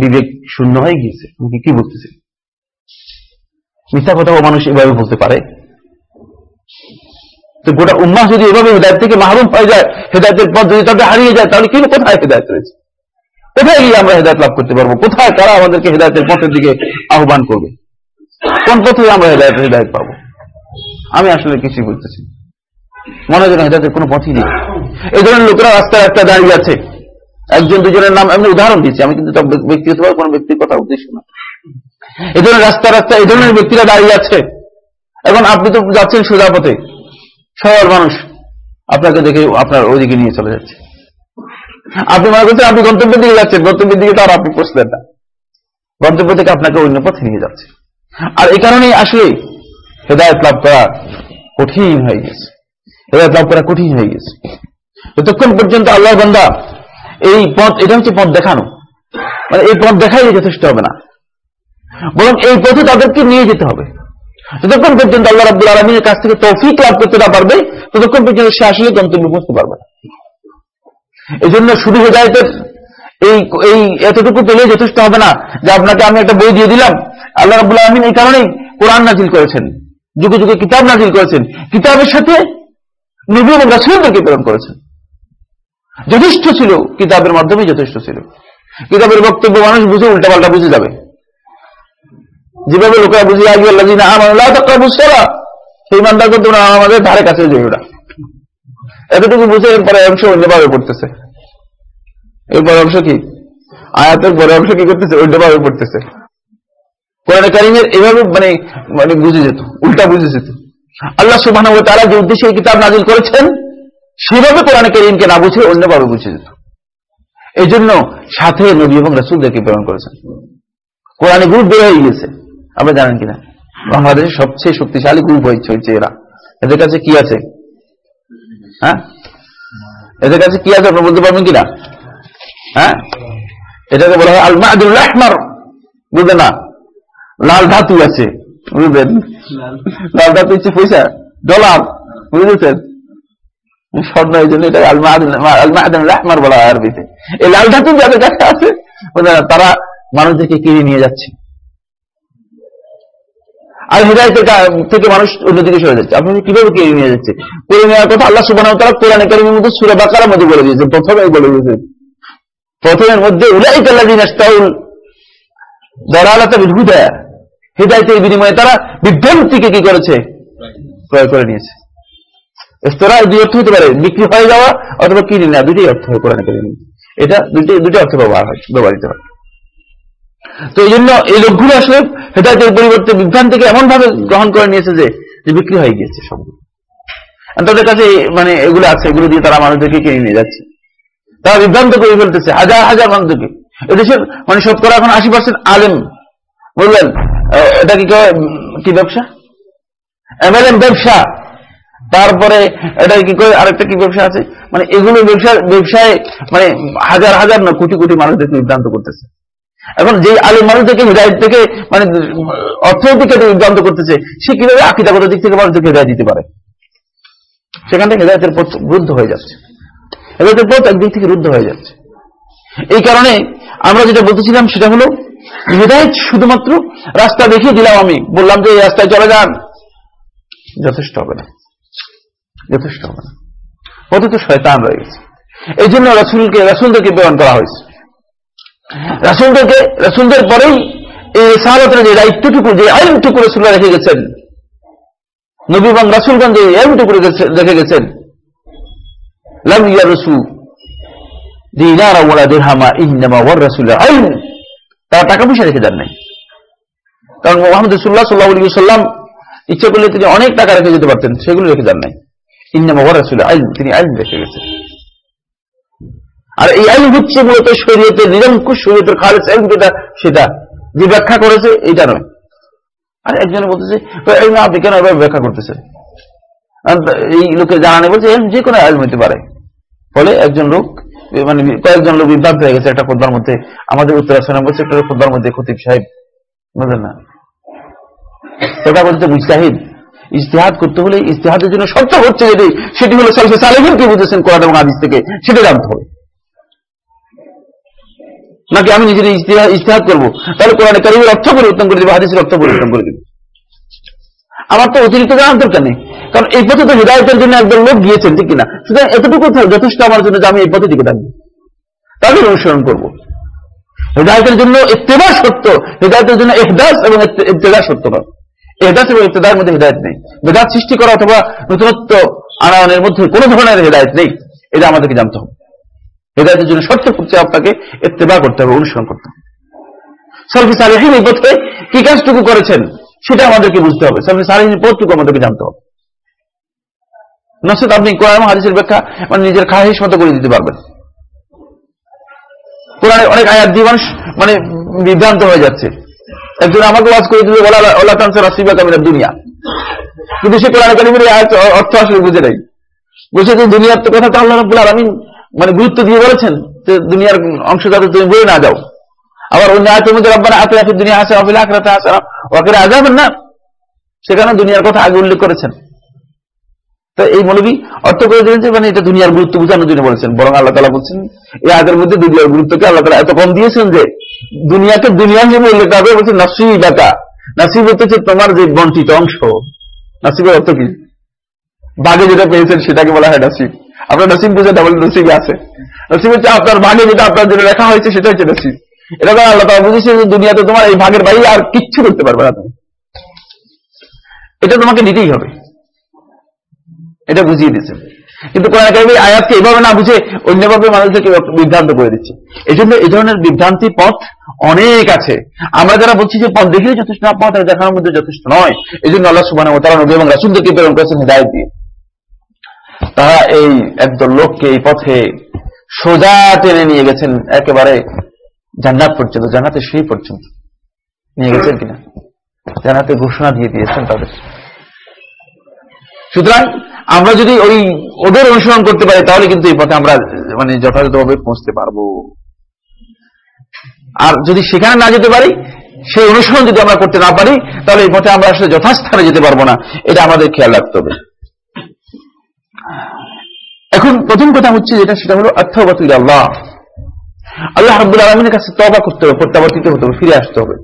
বিবেক শূন্য হয়ে গিয়েছে। আমি কি বলতেছি? মিথ্যা কথাও মানুষ এভাবে বলতে পারে? তো গোটা উম্মাহ যদি এভাবে হেদায়ত থেকে মাহরুম হয়ে যায়, হেদায়তের পথ যদি তাদের হারিয়ে যায়, তাহলে কি কোথায় হেদায়ত রয়েছে? কোথায় গিয়ে আমরা হেদায়ত লাভ করতে পারব? কোথায় তারা আমাদেরকে হেদায়তের পথের দিকে আহ্বান করবে? কোন পথে আমরা হেদায়ত হেদায়ত পাবো? আমি আসলে কিছুই বলতেছি মনে হয় হেদায়তের কোনো পথই নেই। এই ধরনের লোকেরা রাস্তায় রাস্তায় দাঁড়িয়ে আছে। একজন, দুজনের নাম, আমি উদাহরণ দিচ্ছি। আমি কিন্তু ব্যক্তিগত কোনো ব্যক্তির কথা উদ্দেশ্য না। এই ধরনের রাস্তা রাস্তা এই ধরনের ব্যক্তিরা দাঁড়িয়ে আছে। এখন আপনি তো যাচ্ছেন সোজা পথে। সবার মানুষ। আপনাকে দেখে আপনার ওইদিকে নিয়ে চলে যাচ্ছে। আপনি মনে করছেন আপনি গন্তব্যের দিকে যাচ্ছেন, গন্তব্যের দিকে তো আর আপনি পৌঁছলেন না। গন্তব্য থেকে আপনাকে অন্য পথে নিয়ে যাচ্ছে। আর এই কারণেই আসলে হেদায়ত লাভ করা কঠিন হয়ে গেছে। হেদায়ত লাভ করা কঠিন হয়ে গেছে। যতক্ষণ পর্যন্ত আল্লাহ বন্দা এই পথ, এটা হচ্ছে পথ দেখানো। মানে এই পথ দেখাই যথেষ্ট হবে না। বরং এই পথে তাদেরকে নিয়ে যেতে হবে। যতক্ষণ পর্যন্ত আল্লাহ রাব্দুল আলমীর কাছ থেকে তৌফিক লাভ করতে না পারবে, ততক্ষণ পর্যন্ত সে আসলে গন্তব্যে পৌঁছতে পারবে না। এই জন্য শুধু হেদায়তের এই এই এতটুকু পেলে যথেষ্ট হবে না যে আপনাকে আমি একটা বই দিয়ে দিলাম। আল্লাহ রাবুল আলমিন এই কারণেই কোরআন নাজিল করেছেন। যুগে যুগে কিতাব নাজিল করেছেন। কিতাবের সাথে নবী এবং রাসুলদেরকে প্রেরণ করেছেন। যথেষ্ট ছিল, কিতাবের মাধ্যমে যথেষ্ট ছিল। কিতাবের বক্তব্য মানুষ বুঝে উল্টাপাল্টা বুঝে যাবে। যেভাবে লোকেরা বুঝে আগে আল্লাহ না আমার সেই মানটা করতে আমাদের ধারে কাছে যাই ওরা এতটুকু বুঝে এরপরে অংশ অন্যভাবে পড়তেছে। এরপর অংশ কি? আয়াতের পরে অংশ কি করতেছে? অন্যভাবে পড়তেছে। কোরআনে কারিমের এভাবে মানে মানে বুঝে যেত, উল্টা বুঝে যেত। আল্লাহ সুবাহ তারা যে উদ্দেশ্যে এই কিতাব নাজিল করেছেন, সেভাবে কোরআনে না বুঝে অন্যভাবে বুঝে যেত। এই জন্য সাথে নবী এবং রাসুলদেরকে প্রেরণ করেছেন। কোরআনে গ্রুপ বের হয়ে গিয়েছে। আপনি জানেন কিনা? বাংলাদেশের সবচেয়ে শক্তিশালী গ্রুপ হয়েছে এরা। এদের কাছে কি আছে? হ্যাঁ? এদের কাছে কি আছে বলতে পারবেন কিনা? হ্যাঁ? এটাকে বলা হয় আল মাহাদুল রাহমার বুঝবে না? লাল ধাতু আছে। বুঝলেন? লাল ধাতু হচ্ছে পয়সা, ডলার। বুঝেছেন? স্বর্ণ এই জন্য এটা আল মাহাদুল বলা হয় আরবিতে। এই লাল ধাতু যাদের আছে তারা মানুষদেরকে কিনে নিয়ে যাচ্ছে। আর হৃদায়তের থেকে মানুষ অন্যদিকে সরে যাচ্ছে। আপনি কীভাবে কিনে নিয়ে যাচ্ছে? কিনে নেওয়ার কথা আল্লাহ তারা কোরআন একাডেমির মধ্যে সুরে বাকার মধ্যে বলে দিয়েছেন প্রথমেই বলে দিয়েছেন প্রথমের মধ্যে উলাই কাল্লাদিন আস্তাউল দরালাতে বিধুদা হৃদায়তের বিনিময়ে তারা বিভ্রান্তিকে কি করেছে? ক্রয় করে নিয়েছে। তোরা দুই অর্থ হতে পারে, বিক্রি হয়ে যাওয়া অথবা কিনে নেওয়া। দুটি অর্থ হয় কোরআন একাডেমি এটা দুটি দুটি অর্থ ব্যবহার হয় ব্যবহৃত হয়। তো এই জন্য এই লোকগুলো আসলে হেদায়তের পরিবর্তে বিভ্রান্তিকে এমন ভাবে গ্রহণ করে নিয়েছে যে বিক্রি হয়ে গিয়েছে সবগুলো। তাদের কাছে মানে এগুলো আছে, এগুলো দিয়ে তারা মানুষদেরকে কিনে নিয়ে যাচ্ছে। তারা বিভ্রান্ত করে ফেলতেছে, হাজার হাজার মানুষদেরকে। এদেশের মানে শতকরা এখন আশি পার্সেন্ট আলেম। বললেন এটা কি কি ব্যবসা? এমএলএম ব্যবসা। তারপরে এটা কি করে আরেকটা কি ব্যবসা আছে? মানে এগুলো ব্যবসা, ব্যবসায় মানে হাজার হাজার না, কোটি কোটি মানুষদেরকে বিভ্রান্ত করতেছে। এখন যে আলম মানুষদেরকে হৃদায়ত থেকে মানে অর্থনৈতিক বিভ্রান্ত করতেছে, সে কীভাবে আকিদাগত দিক থেকে মানুষদেরকে হৃদায় দিতে পারে? সেখান থেকে হৃদায়তের পথ রুদ্ধ হয়ে যাচ্ছে। হৃদায়তের পথ একদিক থেকে রুদ্ধ হয়ে যাচ্ছে। এই কারণে আমরা যেটা বলতেছিলাম সেটা হলো, হৃদায়ত শুধুমাত্র রাস্তা দেখিয়ে দিলাম আমি, বললাম যে এই রাস্তায় চলে যান। যথেষ্ট হবে না। যথেষ্ট হবে না। কত তো শয়তান রয়ে গেছে। এই জন্য রাসুলকে, রাসুলদেরকে প্রেরণ করা হয়েছে। রাসুলদেরকে, রাসুলদের পরেই এই সাহাবতের যে দায়িত্বটুকু, যে আইনটুকু রসুল্লাহ রেখে গেছেন, নবী এবং রাসুলগঞ্জ যে আইনটুকু রেখে গেছেন আইন। টাকা পয়সা রেখে যান নাই। করলে তিনি অনেক টাকা রেখে যেতে পারতেন, সেগুলো রেখে যান নাই। ইন্নামা ওয়ার রাসুল আইন, তিনি আইন রেখে গেছেন। আর এই আইন হচ্ছে মূলত শরীয়তের নিরঙ্কুশ শরীয়তের খালেজ আইন যেটা, সেটা যে ব্যাখ্যা করেছে এটা নয়। আর একজনে বলতেছে আপনি কেন এভাবে ব্যাখ্যা করতেছেন? আর এই লোকের জানা নেই বলছে যে কোনো আইল হইতে পারে। ফলে একজন লোক মানে কয়েকজন লোক বিভ্রান্ত হয়ে গেছে একটা খোদ্বার মধ্যে। আমাদের উত্তরাসনে বলছে একটা খোদ্বার মধ্যে খতিব সাহেব, বুঝলেন না? সেটা বলতে মুস্তাহিদ ইস্তেহাদ করতে হলে ইস্তেহাদের জন্য শর্ত হচ্ছে যেটি, সেটি হলো সালফে সালেহিন কি বুঝেছেন কোরআন এবং হাদিস থেকে, সেটা জানতে হবে। নাকি আমি নিজের ইস্তেহা- ইস্তেহাদ করব? তাহলে কোরআনে কারিমের অর্থ পরিবর্তন করে দেবো হাদিসের অর্থ পরিবর্তন করে দেবো। আমার তো অতিরিক্ত জানার দরকার নেই। কারণ এই পথে তো হৃদায়তের জন্য একদম লোক গিয়েছেন, ঠিক কিনা? সুতরাং এতটুকু যথেষ্ট আমার জন্য যে আমি এই পথে টিকে থাকব। তাদের অনুসরণ করব। হৃদায়তের জন্য ইত্তেদা সত্য, হৃদায়তের জন্য এহদাস এবং ইত্তেদা সত্য নয়। এহদাস এবং ইত্তেদার মধ্যে হৃদায়ত নেই। বেদাত সৃষ্টি করা অথবা নতুনত্ব আনায়নের মধ্যে কোনো ধরনের হৃদায়ত নেই। এটা আমাদেরকে জানতে হবে। হৃদায়তের জন্য সত্য হচ্ছে আপনাকে ইত্তেবা করতে হবে, অনুসরণ করতে হবে। সলফি সালেহিন এই পথে কি কাজটুকু করেছেন, সেটা আমাদেরকে বুঝতে হবে। সলফি সালেহিন পথটুকু আমাদেরকে জানতে হবে। নসেদ আপনি কোরআন হাদিসের ব্যাখ্যা মানে নিজের খাহিস মতো করে দিতে পারবেন। কোরআনে অনেক আয়াত দিয়ে মানুষ মানে বিভ্রান্ত হয়ে যাচ্ছে। একজন আমাকে ওয়াজ করে দিলে ওলা তানসার রাসিবা কামিনা দুনিয়া। কিন্তু সে কোরআন কালিমের অর্থ আসলে বুঝে নেই। বুঝে যে দুনিয়ার তো কথা তো আল্লাহ রাব্বুল আলামিন মানে গুরুত্ব দিয়ে বলেছেন যে দুনিয়ার অংশ যাতে তুমি বয়ে না যাও। আবার অন্য আয়াতের মধ্যে রব্বানা আতিনা ফিদ দুনিয়া হাসানা ওয়া ফিল আখিরাতি হাসানা ওয়া কিনা আযাবান নার। সেখানে দুনিয়ার কথা আগে উল্লেখ করেছেন। এই মৌলবী অর্থ করে দিলেন যে মানে এটা দুনিয়ার গুরুত্ব বোঝানোর জন্য বলেছেন। বরং আল্লাহ তালা বলছেন, এই আগের মধ্যে দুনিয়ার গুরুত্বকে আল্লাহ তালা এত কম দিয়েছেন যে দুনিয়াকে দুনিয়া হিসেবে উল্লেখ হবে বলছে নাসিব ডাকা নাসিব হচ্ছে তোমার যে বন্টিত অংশ। নাসিবের অর্থ কি? ভাগে যেটা পেয়েছেন সেটাকে বলা হয় নাসিব। আপনার নসিব বুঝে ডাবল নসিবে আছে। নসিব হচ্ছে আপনার ভাগে যেটা আপনার জন্য লেখা হয়েছে, সেটা হচ্ছে নসিব। এটা তো আল্লাহ তালা বুঝেছে যে দুনিয়াতে তোমার এই ভাগের বাইরে আর কিচ্ছু করতে পারবে না তুমি। এটা তোমাকে নিতেই হবে। এটা বুঝিয়ে দিচ্ছেন কিন্তু কোরআন কারিমের আয়াতকে এভাবে না বুঝে অন্যভাবে মানুষদেরকে বিভ্রান্ত করে দিচ্ছে। এই জন্য এই ধরনের বিভ্রান্তি পথ অনেক আছে। আমরা যারা বলছি যে পথ দেখলেই যথেষ্ট না, পথ দেখানোর মধ্যে যথেষ্ট নয়। এই জন্য আল্লাহ সুবাহ তারা নবী এবং রাসুলদেরকে প্রেরণ করেছেন, হৃদায়ত দিয়ে। তারা এই একদল লোককে এই পথে সোজা টেনে নিয়ে গেছেন, একেবারে জান্নাত পর্যন্ত জান্নাতে সেই পর্যন্ত। নিয়ে গেছেন কিনা? জান্নাতে ঘোষণা দিয়ে দিয়েছেন তাদের। সুতরাং আমরা যদি ওই ওদের অনুসরণ করতে পারি, তাহলে কিন্তু এই পথে আমরা মানে যথাযথভাবে পৌঁছতে পারব। আর যদি সেখানে না যেতে পারি, সেই অনুসরণ যদি আমরা করতে না পারি, তাহলে এই পথে আমরা আসলে যথাস্থানে যেতে পারব না। এটা আমাদের খেয়াল রাখতে হবে। এখন প্রথম কথা হচ্ছে যেটা, সেটা হলো অর্থবতুল আল্লাহ। আল্লাহ রাব্বুল আলমিনের কাছে তবা করতে হবে, প্রত্যাবর্তিত হতে হবে, ফিরে আসতে হবে।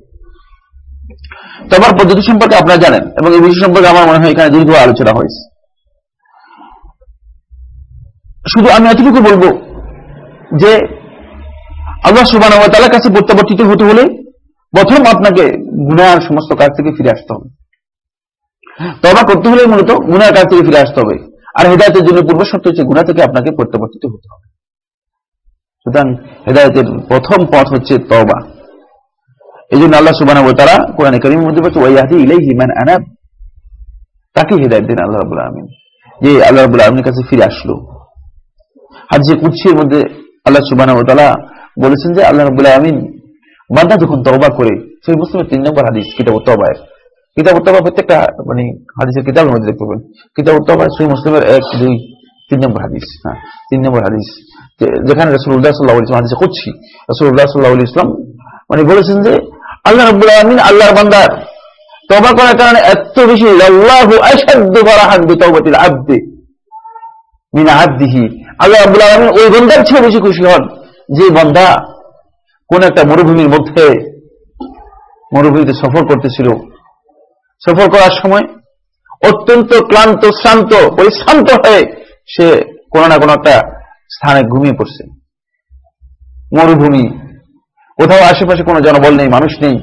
তবার পদ্ধতি সম্পর্কে আপনারা জানেন এবং এই বিষয় সম্পর্কে আমার মনে হয় এখানে দীর্ঘ আলোচনা হয়েছে। শুধু আমি এতটুকু বলব যে, আল্লাহ সুবান কাছে প্রত্যাবর্তিত হতে হলে প্রথম আপনাকে গুনার সমস্ত কাজ থেকে ফিরে আসতে হবে। তবা করতে হলে মূলত গুনার কাজ থেকে ফিরে আসতে হবে। আর হেদায়তের জন্য পূর্ব শর্ত হচ্ছে গুণা থেকে আপনাকে প্রত্যাবর্তিত হতে হবে। সুতরাং হেদায়তের প্রথম পথ হচ্ছে তবা এই জন্য আল্লাহ সুবান তারা কোরআন করিমের মধ্যে বলছে ওয়াইয়াদি ইলাই হিমান আনাব। তাকে হেদায়ত দিন আল্লাহ রাবুল আলমিন। যে আল্লাহ রাবুল আলমীর কাছে ফিরে আসলো। আর যে কুচ্ছির মধ্যে আল্লাহ সুবান তালা বলেছেন যে আল্লাহ রাবুল আলমিন বান্দা যখন তবা করে, সেই মুসলিমের তিন নম্বর হাদিস কিতাব তবায় কিতাব তবা প্রত্যেকটা মানে হাদিসের কিতাবের মধ্যে দেখতে পাবেন। কিতাব তবা সেই মুসলিমের এক, দুই, তিন নম্বর হাদিস হ্যাঁ তিন নম্বর হাদিস। যেখানে রসুল্লাহ সাল্লাহ ইসলাম হাদিসে করছি রসুল্লাহ সাল্লাহ ইসলাম মানে বলেছেন যে, আল্লাহ রব্বুল আলমিন আল্লাহর বান্দার তবা করার কারণে এত বেশি আবদিহি। আল্লাহ রাব্বুল আলামিন ওই বান্দার চেয়ে বেশি খুশি হন যে বান্দা কোন একটা মরুভূমির মধ্যে, মরুভূমিতে সফর করতেছিল। সফর করার সময় অত্যন্ত ক্লান্ত শ্রান্ত পরিশ্রান্ত হয়ে সে কোনো না কোনো একটা স্থানে ঘুমিয়ে পড়ছে। মরুভূমি। কোথাও আশেপাশে কোনো জনবল নেই, মানুষ নেই,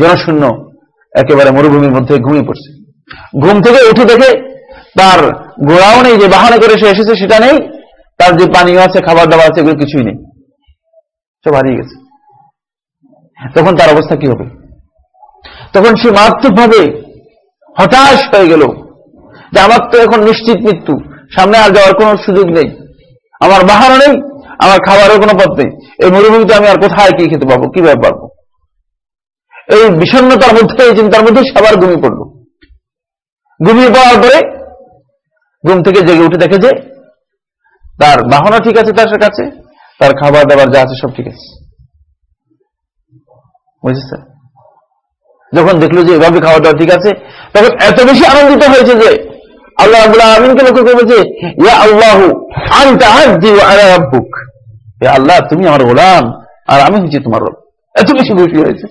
জনশূন্য একেবারে মরুভূমির মধ্যে ঘুমিয়ে পড়ছে। ঘুম থেকে উঠে দেখে তার ঘোড়াও নেই, যে বাহনে করে সে এসেছে সেটা নেই, তার যে পানীয় আছে খাবার দাবার আছে, এগুলো কিছুই নেই। সব হারিয়ে গেছে। তখন তার অবস্থা কি হবে? তখন সে মারাত্মকভাবে হতাশ হয়ে গেল। যে আমার তো এখন নিশ্চিত মৃত্যু, সামনে আর যাওয়ার কোনো সুযোগ নেই। আমার বাহারও নেই, আমার খাবারের কোনো পথ নেই। এই মরুভূমিতে আমি আর কোথায় কি খেতে পারব কীভাবে পারব এই বিষণ্ণতার মধ্যে, এই চিন্তার মধ্যে সবার ঘুমিয়ে পড়ল। ঘুমিয়ে পড়ার পরে ঘুম থেকে জেগে উঠে দেখে যে তার বাহনা ঠিক আছে তার কাছে, তার খাবার দাবার যা আছে সব ঠিক আছে। বুঝেছে যখন দেখল যে এভাবে খাওয়া দাওয়া ঠিক আছে, তখন এত বেশি আনন্দিত হয়েছে যে আল্লাহ আব্দুল্লাহ আমিনকে লক্ষ্য করবে যে ইয়া আল্লাহ হে আল্লাহ, তুমি আমার গোলাম আর আমি হচ্ছি তোমার এত বেশি খুশি হয়েছে।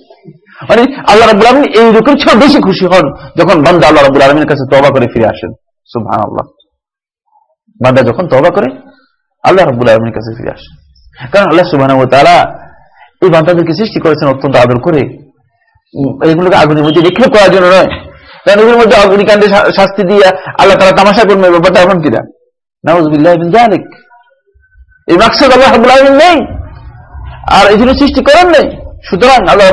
মানে আল্লাহ রাব্বুল আলামিন এই রকম ছিল বেশি খুশি হন যখন বান্দা আল্লাহ রাব্বুল আলামিনের কাছে তবা করে ফিরে আসেন। সুবহানাল্লাহ। বান্দা যখন তবা করে, আল্লাহ রাব্বুল আলামিনের কাছে ফিরে আসেন কারণ আল্লাহ সুবহানাহু তারা এই বান্দাদেরকে সৃষ্টি করেছেন অত্যন্ত আদর করে। এগুলোকে আগুনের মধ্যে নিক্ষেপ করার জন্য নয়। কারণ এগুলোর মধ্যে অগ্নিকাণ্ডে শাস্তি দিয়ে আল্লাহ তারা তামাশা করবে ব্যাপারটা এমন কিনা? সুতরাং আল্লাহ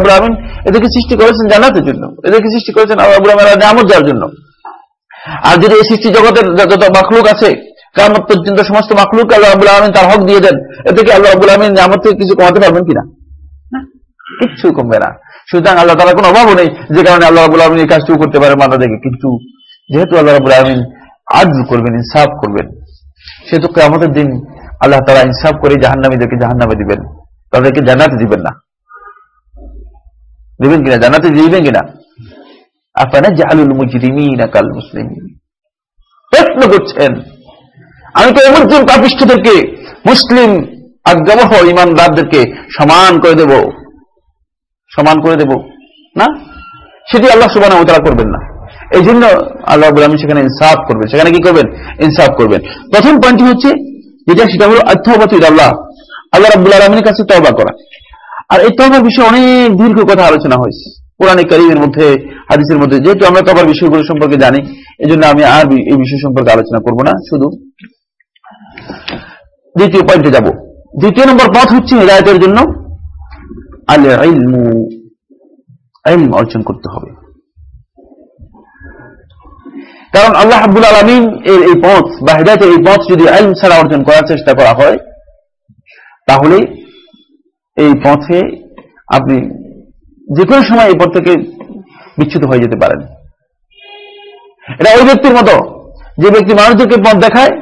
এদেরকে সৃষ্টি করেছেন জন্য। এদেরকে সৃষ্টি করেছেন যাওয়ার জন্য। আর যদি সৃষ্টি জগতের যত মাখলুক আছে সমস্ত মাখলুক আল্লাহ রাব্বুল আলামিন তার হক দিয়ে দেন, এতে কি আল্লাহ আবুল আলামিন নিয়ামত থেকে কিছু কমাতে পারবেন কিনা? কিচ্ছু কমবে না। সুতরাং আল্লাহ তারা কোনো অভাবও নেই যে কারণে আল্লাহ রাবুল আলমিন এই কাজটুকু করতে পারে মাথা দেখে কিন্তু যেহেতু আল্লাহ রাবুল আলমিন আদল করবেন, ইনসাফ করবেন সেহেতু কেমতের দিন আল্লাহ তারা ইনসাফ করে জাহান্নামীদেরকে জাহান্নামে দিবেন। তাদেরকে জান্নাতে দিবেন না। দিবেন কিনা? জান্নাতে দিবেন কিনা? আপনারা জাহালুল মুজরিমিনা কাল মুসলিম প্রশ্ন করছেন, আমি তো এমন পাপিষ্ঠদেরকে, মুসলিম আজ্ঞাবহ ইমানদারদেরকে সমান করে দেব। সমান করে দেব, না? সেটি আল্লাহ সুবাহ তারা করবেন না। এই জন্য আল্লাহ আমি সেখানে ইনসাফ করবেন। সেখানে কি করবেন? ইনসাফ করবেন। প্রথম পয়েন্টটি হচ্ছে, যেটা সেটা হলো অর্থবতীর আল্লাহ। আল্লাহ রাবুল আলমীর কাছে তবা করা। আর এই তবার বিষয়ে অনেক দীর্ঘ কথা আলোচনা হয়েছে। কোরআন করিমের মধ্যে, হাদিসের মধ্যে, যেহেতু আমরা তবার বিষয়গুলো সম্পর্কে জানি এই জন্য আমি আর এই বিষয় সম্পর্কে আলোচনা করব না, শুধু দ্বিতীয় পয়েন্টে যাব। দ্বিতীয় নম্বর পথ হচ্ছে হেদায়তের জন্য। আল ইলমু ইলম অর্জন করতে হবে। কারণ আল্লাহ আব্বুল আলমিন এর এই পথ বা হেদায়তের এই পথ যদি আইন ছাড়া অর্জন করার চেষ্টা করা হয়, তাহলে এই পথে আপনি যে কোনো সময় এই পথ থেকে বিচ্ছুত হয়ে যেতে পারেন। এটা ওই ব্যক্তির মতো, যে ব্যক্তি মানুষদেরকে পথ দেখায়,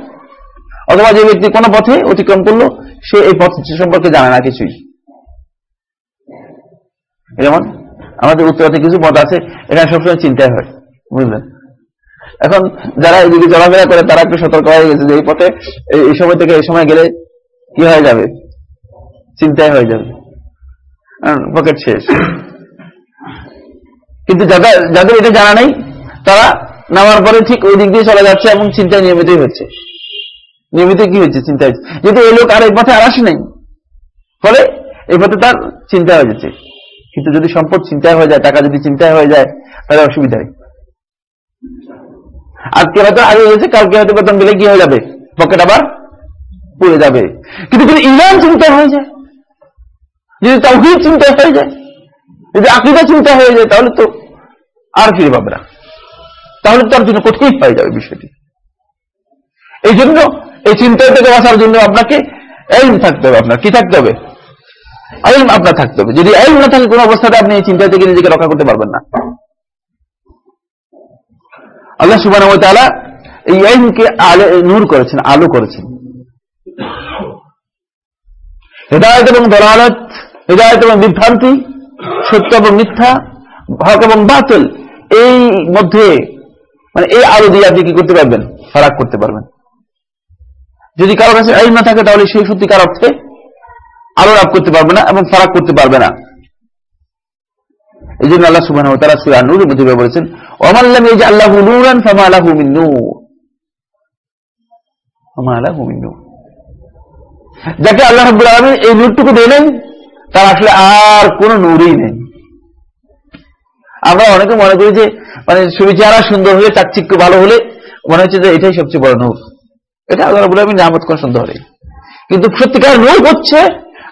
অথবা যে ব্যক্তি কোনো পথে অতিক্রম করল, সে এই পথ সম্পর্কে জানে না কিছুই। যেমন আমাদের উত্তরাতে কিছু পথ আছে, এখানে সবসময় চিন্তায় হয়, বুঝলেন? এখন যারা এদিকে চলাফেরা করে, তারা একটু সতর্ক হয়ে গেছে যে এই পথে, এই সময় থেকে এই সময় গেলে কি হয়ে যাবে? চিন্তায় হয়ে যাবে। পকেট শেষ। কিন্তু যাদের যাদের এটা জানা নেই, তারা নামার পরে ঠিক ওই দিক দিয়ে চলে যাচ্ছে এবং চিন্তায় নিয়মিতই হচ্ছে। নিয়মিত কি হচ্ছে? চিন্তায় যেহেতু এই লোক আর এই পথে আর আসে নাই, ফলে এই পথে তার চিন্তা হয়ে যাচ্ছে। কিন্তু যদি সম্পদ চিন্তায় হয়ে যায়, টাকা যদি চিন্তায় হয়ে যায়, তাহলে অসুবিধা নেই। আজকে হয়তো আগে গেছে কালকে হয়তো বেতন পেলে কি হয়ে যাবে? পকেট আবার পড়ে যাবে। কিন্তু যদি ইমান চিন্তা হয়ে যায়, যদি তাওহিদ চিন্তা হয়ে যায়, যদি আকিদা চিন্তা হয়ে যায়, তাহলে তো আর ফিরে পাবে না। তাহলে তার জন্য কঠিন হয়ে যাবে বিষয়টি। এই জন্য, এই চিন্তা থেকে বাঁচার জন্য আপনাকে এলম থাকতে হবে আপনার। কি থাকতে হবে? এলম আপনার থাকতে হবে। যদি এলম না থাকে কোন অবস্থাতে আপনি এই চিন্তা থেকে নিজেকে রক্ষা করতে পারবেন না। আল্লাহ সুবাহ এই আইনকে নূর করেছেন, আলো করেছেন। হেদায়ত এবং দলালত, হেদায়ত এবং বিভ্রান্তি, সত্য এবং মিথ্যা, হক এবং বাতিল, এই মধ্যে মানে এই আলো দিয়ে আপনি কি করতে পারবেন? ফারাক করতে পারবেন। যদি কারও কাছে আইন না থাকে তাহলে সেই সত্যিকার অর্থে আলো লাভ করতে পারবে না এবং ফারাক করতে পারবে না। এই জন্য আল্লাহ সুবাহ তারা সুরা নূরের মধ্যে বলেছেন ওমাল্লাম এই যে আল্লাহ নূরান ফামা আলাহু মিন নূর। ফামা আলাহু মিন যাকে আল্লাহ আলামিন এই নূরটুকু দিলেন তার আসলে আর কোন নূরই নেই। আমরা অনেকে মনে করি যে মানে ছবি চেহারা সুন্দর হলে, চাকচিক্য ভালো হলে, মনে হচ্ছে যে এটাই সবচেয়ে বড় নূর। এটা আল্লাহ রাব্বুল আলামিন নিয়ামত কোন সন্দেহ নেই। কিন্তু সত্যিকার নূর হচ্ছে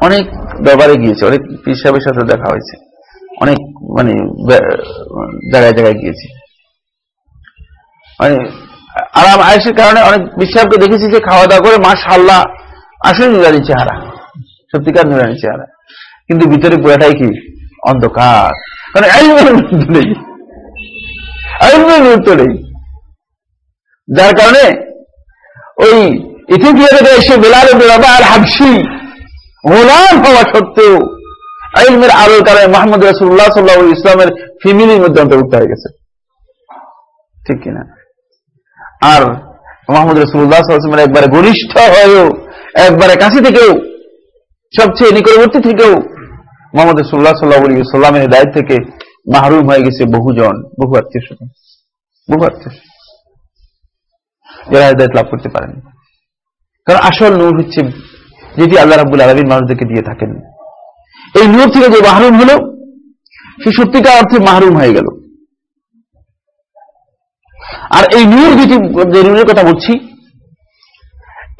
অনেক দরবারে গিয়েছি, অনেক পীর সাথে দেখা হয়েছে। অনেক মানে জায়গায় জায়গায় গিয়েছি। মানে আরাম আয়েসের কারণে অনেক বিশ্বাসকে দেখেছি যে খাওয়া দাওয়া করে মা সাল্লাহ আসলে নুরানি চেহারা। সত্যিকার নুরানি চেহারা। কিন্তু ভিতরে পুরাটাই কি? অন্ধকার। মানে নেই। যার কারণে ওই ইথিওপিয়া থেকে এসে বেলাল রবা আর হাবসি গোলাম হওয়া সত্ত্বেও আইলমের আলোর কারণে মোহাম্মদ রসুল্লাহ সাল্লাহ ইসলামের ফ্যামিলির মধ্যে অন্তর্ভুক্ত হয়ে গেছে। ঠিক কিনা? আর মোহাম্মদ রসুল্লাহ সাল্লামের একবারে ঘনিষ্ঠ হয়েও, একবারে কাছে থেকেও, সবচেয়ে নিকটবর্তী থেকেও মোহাম্মদ রসুল্লাহ সাল্লাহ সাল্লামের দায়িত্ব থেকে মাহরুম হয়ে গেছে বহুজন, বহু আত্মীয় স্বজন, বহু আত্মীয়। যারা হেদায়ত লাভ করতে পারেন কারণ আসল নূর হচ্ছে যেটি আল্লাহ রাবুল আলমীর মানুষদেরকে দিয়ে থাকেন। এই নূর থেকে যে মাহরুম হলো, সে সত্যিকার অর্থে মাহরুম হয়ে গেল। আর এই নূর যেটি যে নূরের কথা বলছি,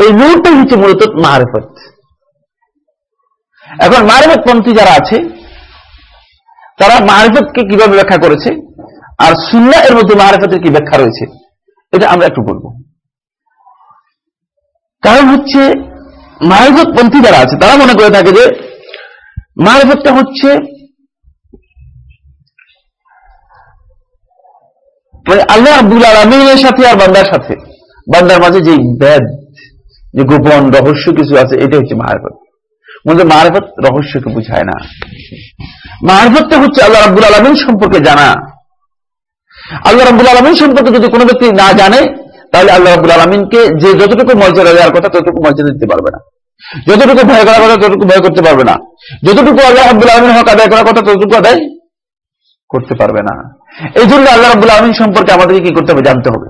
এই নূরটাই হচ্ছে মূলত মাহারেফত। এখন মাহারেফত পন্থী যারা আছে, তারা মাহারেফতকে কীভাবে ব্যাখ্যা করেছে, আর সুন্না এর মধ্যে মাহারেফতের কি ব্যাখ্যা রয়েছে, এটা আমরা একটু বলব। কারণ হচ্ছে মাহারেফত পন্থী যারা আছে, তারা মনে করে থাকে যে মাহারেফতটা হচ্ছে মানে আল্লাহ আব্দুল আলমিনের সাথে আর বান্দার সাথে। বান্দার মাঝে যে ব্যাদ যে গোপন রহস্য কিছু আছে এটা হচ্ছে মাহারফত মধ্যে মারফত রহস্যকে বুঝায় না। মাহারফতটা হচ্ছে আল্লাহ আব্দুল আলমিন সম্পর্কে জানা। আল্লাহ রাবুল আলমিন সম্পর্কে যদি কোনো ব্যক্তি না জানে তাহলে আল্লাহ রাবুল আলমিনকে যে যতটুকু মর্যাদা দেওয়ার কথা ততটুকু মর্যাদা দিতে পারবে না। যতটুকু ভয় করার কথা ততটুকু ভয় করতে পারবে না। যতটুকু আল্লাহ আব্দুল আলমিন হক আদায় করার কথা ততটুকু আদায় করতে পারবে না। এই জন্য আল্লাহ রাবুল আলমিন সম্পর্কে আমাদেরকে কি করতে হবে? জানতে হবে।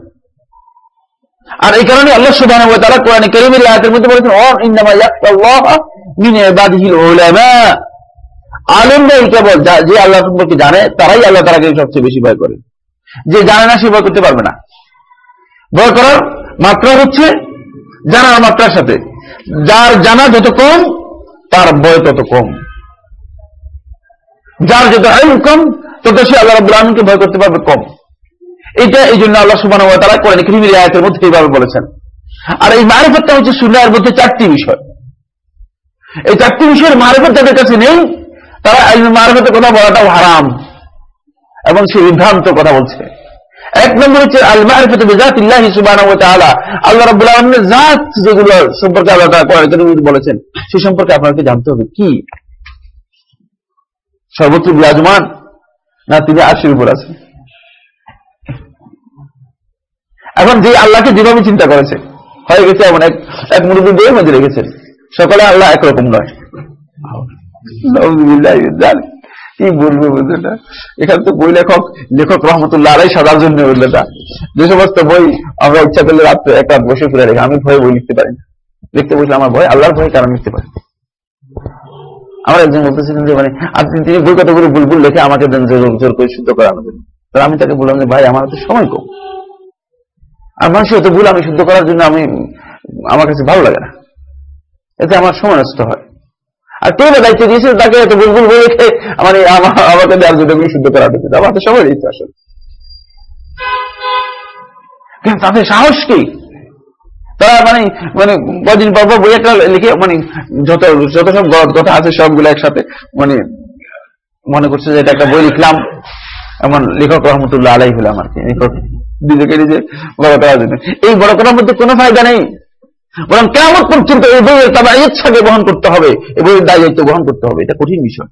আর এই কারণে আল্লাহ সুবাহ তারা কোরআন করিমের আয়াতের মধ্যে বলেছেন অ ইন্নামা ইয়াক্তাল্লাহ ইবাদিহিল উলামা। আলেমরাই কেবল যে আল্লাহ সম্পর্কে জানে, তারাই আল্লাহ তারাকে সবচেয়ে বেশি ভয় করে। যে জানে না, সে ভয় করতে পারবে না। ভয় করার মাত্রা হচ্ছে জানার মাত্রার সাথে। যার জানা যত কম, তার ভয় তত কম। যার যত আইন কম, তত সে আল্লাহ আলমকে ভয় করতে পারবে কম। এটা এই জন্য আল্লাহ সুবান তারা কোরআন করিমের আয়াতের মধ্যে এইভাবে বলেছেন। আর এই মারিফতটা হচ্ছে সুন্নাহের মধ্যে চারটি বিষয়। এই চারটি বিষয়ের মারিফত যাদের কাছে নেই, তারা মারিফতের কথা বলাটাও হারাম। এবং সে বিভ্রান্ত কথা বলছে। এক নম্বর হচ্ছে আল মারিফত আল্লাহ রাব্বুল জাত যেগুলো সম্পর্কে আল্লাহ তাআলা কোরআন কারীমে বলেছেন, সে সম্পর্কে আপনাকে জানতে হবে কি? সর্বত্র বিরাজমান না তিনি আরশের উপর আছেন? এখন যে আল্লাহকে যেভাবে চিন্তা করেছে, হয়ে গেছে এমন এক এক মুরব্বী দিয়ে মধ্যে রেখেছেন, সকলে আল্লাহ একরকম নয়। কি বলব বুঝলেটা? এখানে তো বই লেখক লেখক রহমতুল্লাহ আলাই সাদার জন্য বললেটা যে সমস্ত বই আমরা ইচ্ছা করলে রাত্রে এক রাত বসে ফিরে রেখে, আমি ভয়ে বই লিখতে পারি না। লিখতে বসলে আমার ভয়, আল্লাহর ভয় কারণ লিখতে পারি আমার একজন বলতেছিলেন যে মানে আপনি তিনি বই কতগুলো বুলবুল লিখে আমাকে দেন জোর জোর করে শুদ্ধ করানোর জন্য। তো আমি তাকে বললাম যে, ভাই, আমার তো সময় কম। আর মানুষের এত ভুল আমি শুদ্ধ করার জন্য আমি, আমার কাছে ভালো লাগে না। এতে আমার সময় নষ্ট হয়। আর বা দায়িত্ব দিয়েছে তাকে এত বুলবুল বলে মানে আমাকে দেওয়ার জন্য শুদ্ধ করার জন্য আমার তো সময় দিতে আসলে তাদের সাহস কি তারা মানে মানে কদিন পর পর বই একটা লিখে মানে যত যত সব গদ কথা আছে সবগুলো একসাথে মানে মনে করছে যে এটা একটা বই লিখলাম এমন লেখক রহমতুল্লাহ আলাই হলাম আর কি লেখক নিজেকে নিজে বড় করার জন্য এই বড় করার মধ্যে কোনো ফায়দা নেই বরং কেমন পর্যন্ত এই বইয়ের তার ইচ্ছাকে বহন করতে হবে, এই বইয়ের দায়িত্ব বহন করতে হবে। এটা কঠিন বিষয়।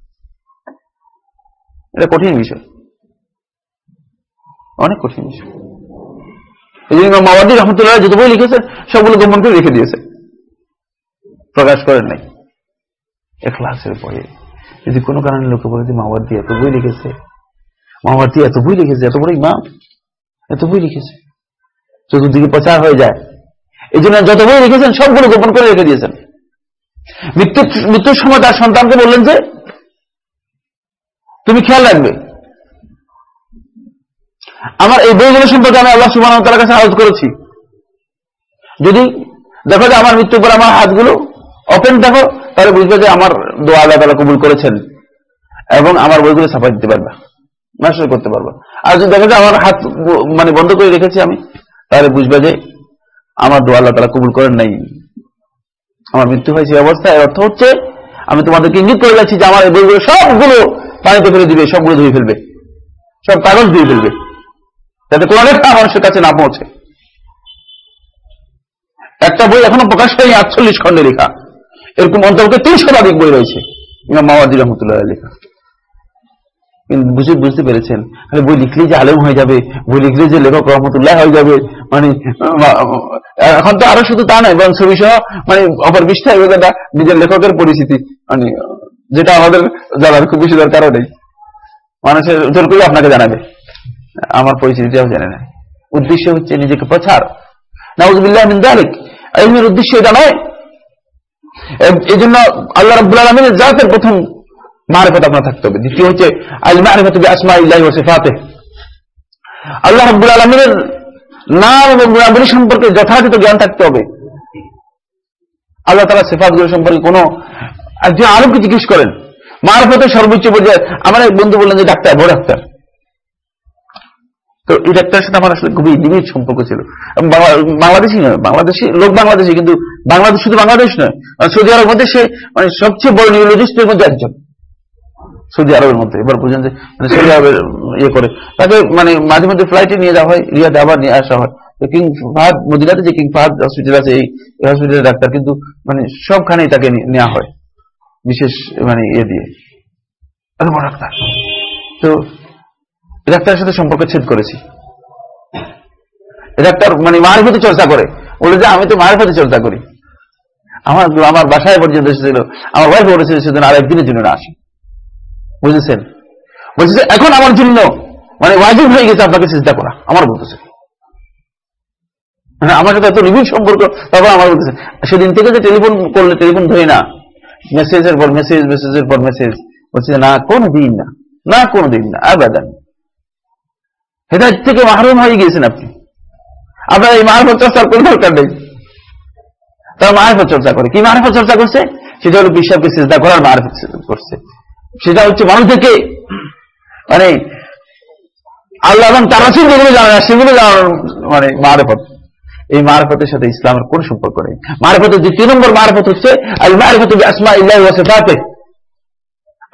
এটা কঠিন বিষয়। অনেক কঠিন বিষয়। এই জন্য মাওয়াদি রহমতুল্লাহ যত বই লিখেছেন সবগুলো গোপন করে রেখে দিয়েছে। প্রকাশ করেন নাই। এখলাসের বইয়ে যদি কোনো কারণে লোকে বলে যে মাওয়াদি এত বই লিখেছে, মাওয়াদি এত বই লিখেছে, এত বড় ইমাম, এত বই লিখেছে। চতুর্দিকে প্রচার হয়ে যায়। এই জন্য যত বই লিখেছেন সবগুলো গোপন করে রেখে দিয়েছেন। মৃত্যুর মৃত্যুর সময় তার সন্তানকে বললেন যে, তুমি খেয়াল রাখবে। আমার এই বইগুলো সম্পর্কে আমি আল্লাহ সুবাহ কাছে আরজ করেছি। যদি দেখো যে আমার মৃত্যুর পর আমার হাতগুলো ওপেন দেখো, তাহলে বুঝবে যে আমার দোয়া আল্লাহ তালা কবুল করেছেন এবং আমার বইগুলো ছাপাই দিতে পারবে নষ্ট করতে পারবে। আর যদি দেখো যে আমার হাত মানে বন্ধ করে রেখেছি আমি, তাহলে বুঝবে যে আমার দোয়া আল্লাহ তালা কবুল করেন নাই। আমার মৃত্যু হয়েছে এই অবস্থায়। এর অর্থ হচ্ছে, আমি তোমাদেরকে ইঙ্গিত করে যাচ্ছি যে আমার এই বইগুলো সবগুলো পানিতে ফেলে দিবে, সবগুলো ধুয়ে ফেলবে। সব কাগজ ধুয়ে ফেলবে। যাতে কোন লেখা মানুষের কাছে না পৌঁছে। একটা বই এখনও প্রকাশ হয়নি, আটচল্লিশ খন্ডে লেখা। এরকম অন্তর্ভুক্ত তিনশো শতাধিক বই রয়েছে। ইমাম মাওয়াদি রহমতুল্লাহ লেখা। কিন্তু বুঝে বুঝতে পেরেছেন বই লিখলেই যে আলেম হয়ে যাবে, বই লিখলে যে লেখক রহমতুল্লাহ হয়ে যাবে। মানে এখন তো আরও শুধু তা নয়, বরং ছবি সহ মানে অপর বিষ্ঠা এটা নিজের লেখকের পরিচিতি মানে যেটা আমাদের জানার খুব বেশি দরকারও নেই। মানুষের জোর করে আপনাকে জানাবে। আমার পরিচিতিটাও জানে না উদ্দেশ্য হচ্ছে নিজেকে প্রচার। নাউজুবিল্লাহ যালিক। ইলমের উদ্দেশ্য এটা নয়। এই জন্য আল্লাহ রাব্বুল আলামিনের জাতের প্রথম মারিফত আপনার থাকতে হবে। দ্বিতীয় হচ্ছে আল মারিফাতু বিআসমাইল্লাহি ওয়া সিফাতিহি। আল্লাহ রাব্বুল আলামিনের নাম এবং গুণাবলী সম্পর্কে যথাযথ জ্ঞান থাকতে হবে। আল্লাহ তাআলা সিফাতগুলো সম্পর্কে কোনো একজন আলমকে জিজ্ঞেস করেন। মারফতের সর্বোচ্চ পর্যায়ে আমার এক বন্ধু বললেন যে, ডাক্তার, বড় ডাক্তার। তো এই ডাক্তারের সাথে আমার আসলে খুবই নিবিড় সম্পর্ক ছিল। বাংলা- বাংলাদেশি নয়, বাংলাদেশি, লোক বাংলাদেশি, কিন্তু বাংলাদেশ শুধু বাংলাদেশ নয় মানে সৌদি আরবের মধ্যে সে মানে সবচেয়ে বড় নিউরোলজিস্টের মধ্যে একজন। সৌদি আরবের মধ্যে। এবার বুঝেন যে মানে সৌদি আরবের ইয়ে করে। তাকে মানে মাঝে মধ্যে ফ্লাইটে নিয়ে যাওয়া হয়, রিয়াদে আবার নিয়ে আসা হয়। কিং ফাহাদ, মদিনাতে যে কিং ফাহাদ হসপিটাল আছে, এই হসপিটালের ডাক্তার কিন্তু মানে সবখানেই তাকে নেওয়া হয়। বিশেষ মানে ইয়ে দিয়ে। ডাক্তার। তো ডাক্তারের সাথে সম্পর্ক ছেদ করেছি। ডাক্তার মানে মারিফতে চর্চা করে। বলে যে, আমি তো মারিফতে চর্চা করি। আমার আমার বাসায় পর্যন্ত এসেছিল। আমার ওয়াইফ বলেছিল, সেদিন আর একদিনের জন্য না আসে। বুঝেছেন? বলছে, এখন আমার জন্য মানে ওয়াজিব হয়ে গেছে আপনাকে চিন্তা করা। আমার বলতেছে। মানে আমার সাথে এত নিবিড় সম্পর্ক তখন আমার বলতেছে, সেদিন থেকে যে টেলিফোন করলে, টেলিফোন ধরে না। মেসেজের পর মেসেজ, মেসেজের পর মেসেজ। বলছে, না কোনো দিন না। না কোনো দিন না। আবেদন। হেদায়ত থেকে মাহরুম হয়ে গিয়েছেন আপনি। আপনার এই মারফত চর্চার কোন দরকার নেই। তারা মারফত চর্চা করে। কি মারফত চর্চা করছে? সেটা হলো বিশ্বাসকে চেষ্টা করার মারফত করছে। সেটা হচ্ছে মানুষদেরকে মানে আল্লাহ এবং তারা যেগুলো জানে না, সেগুলো জানার মানে মারফত। এই মারফতের সাথে ইসলামের কোন সম্পর্ক নেই। মারফতের দ্বিতীয় নম্বর মারফত হচ্ছে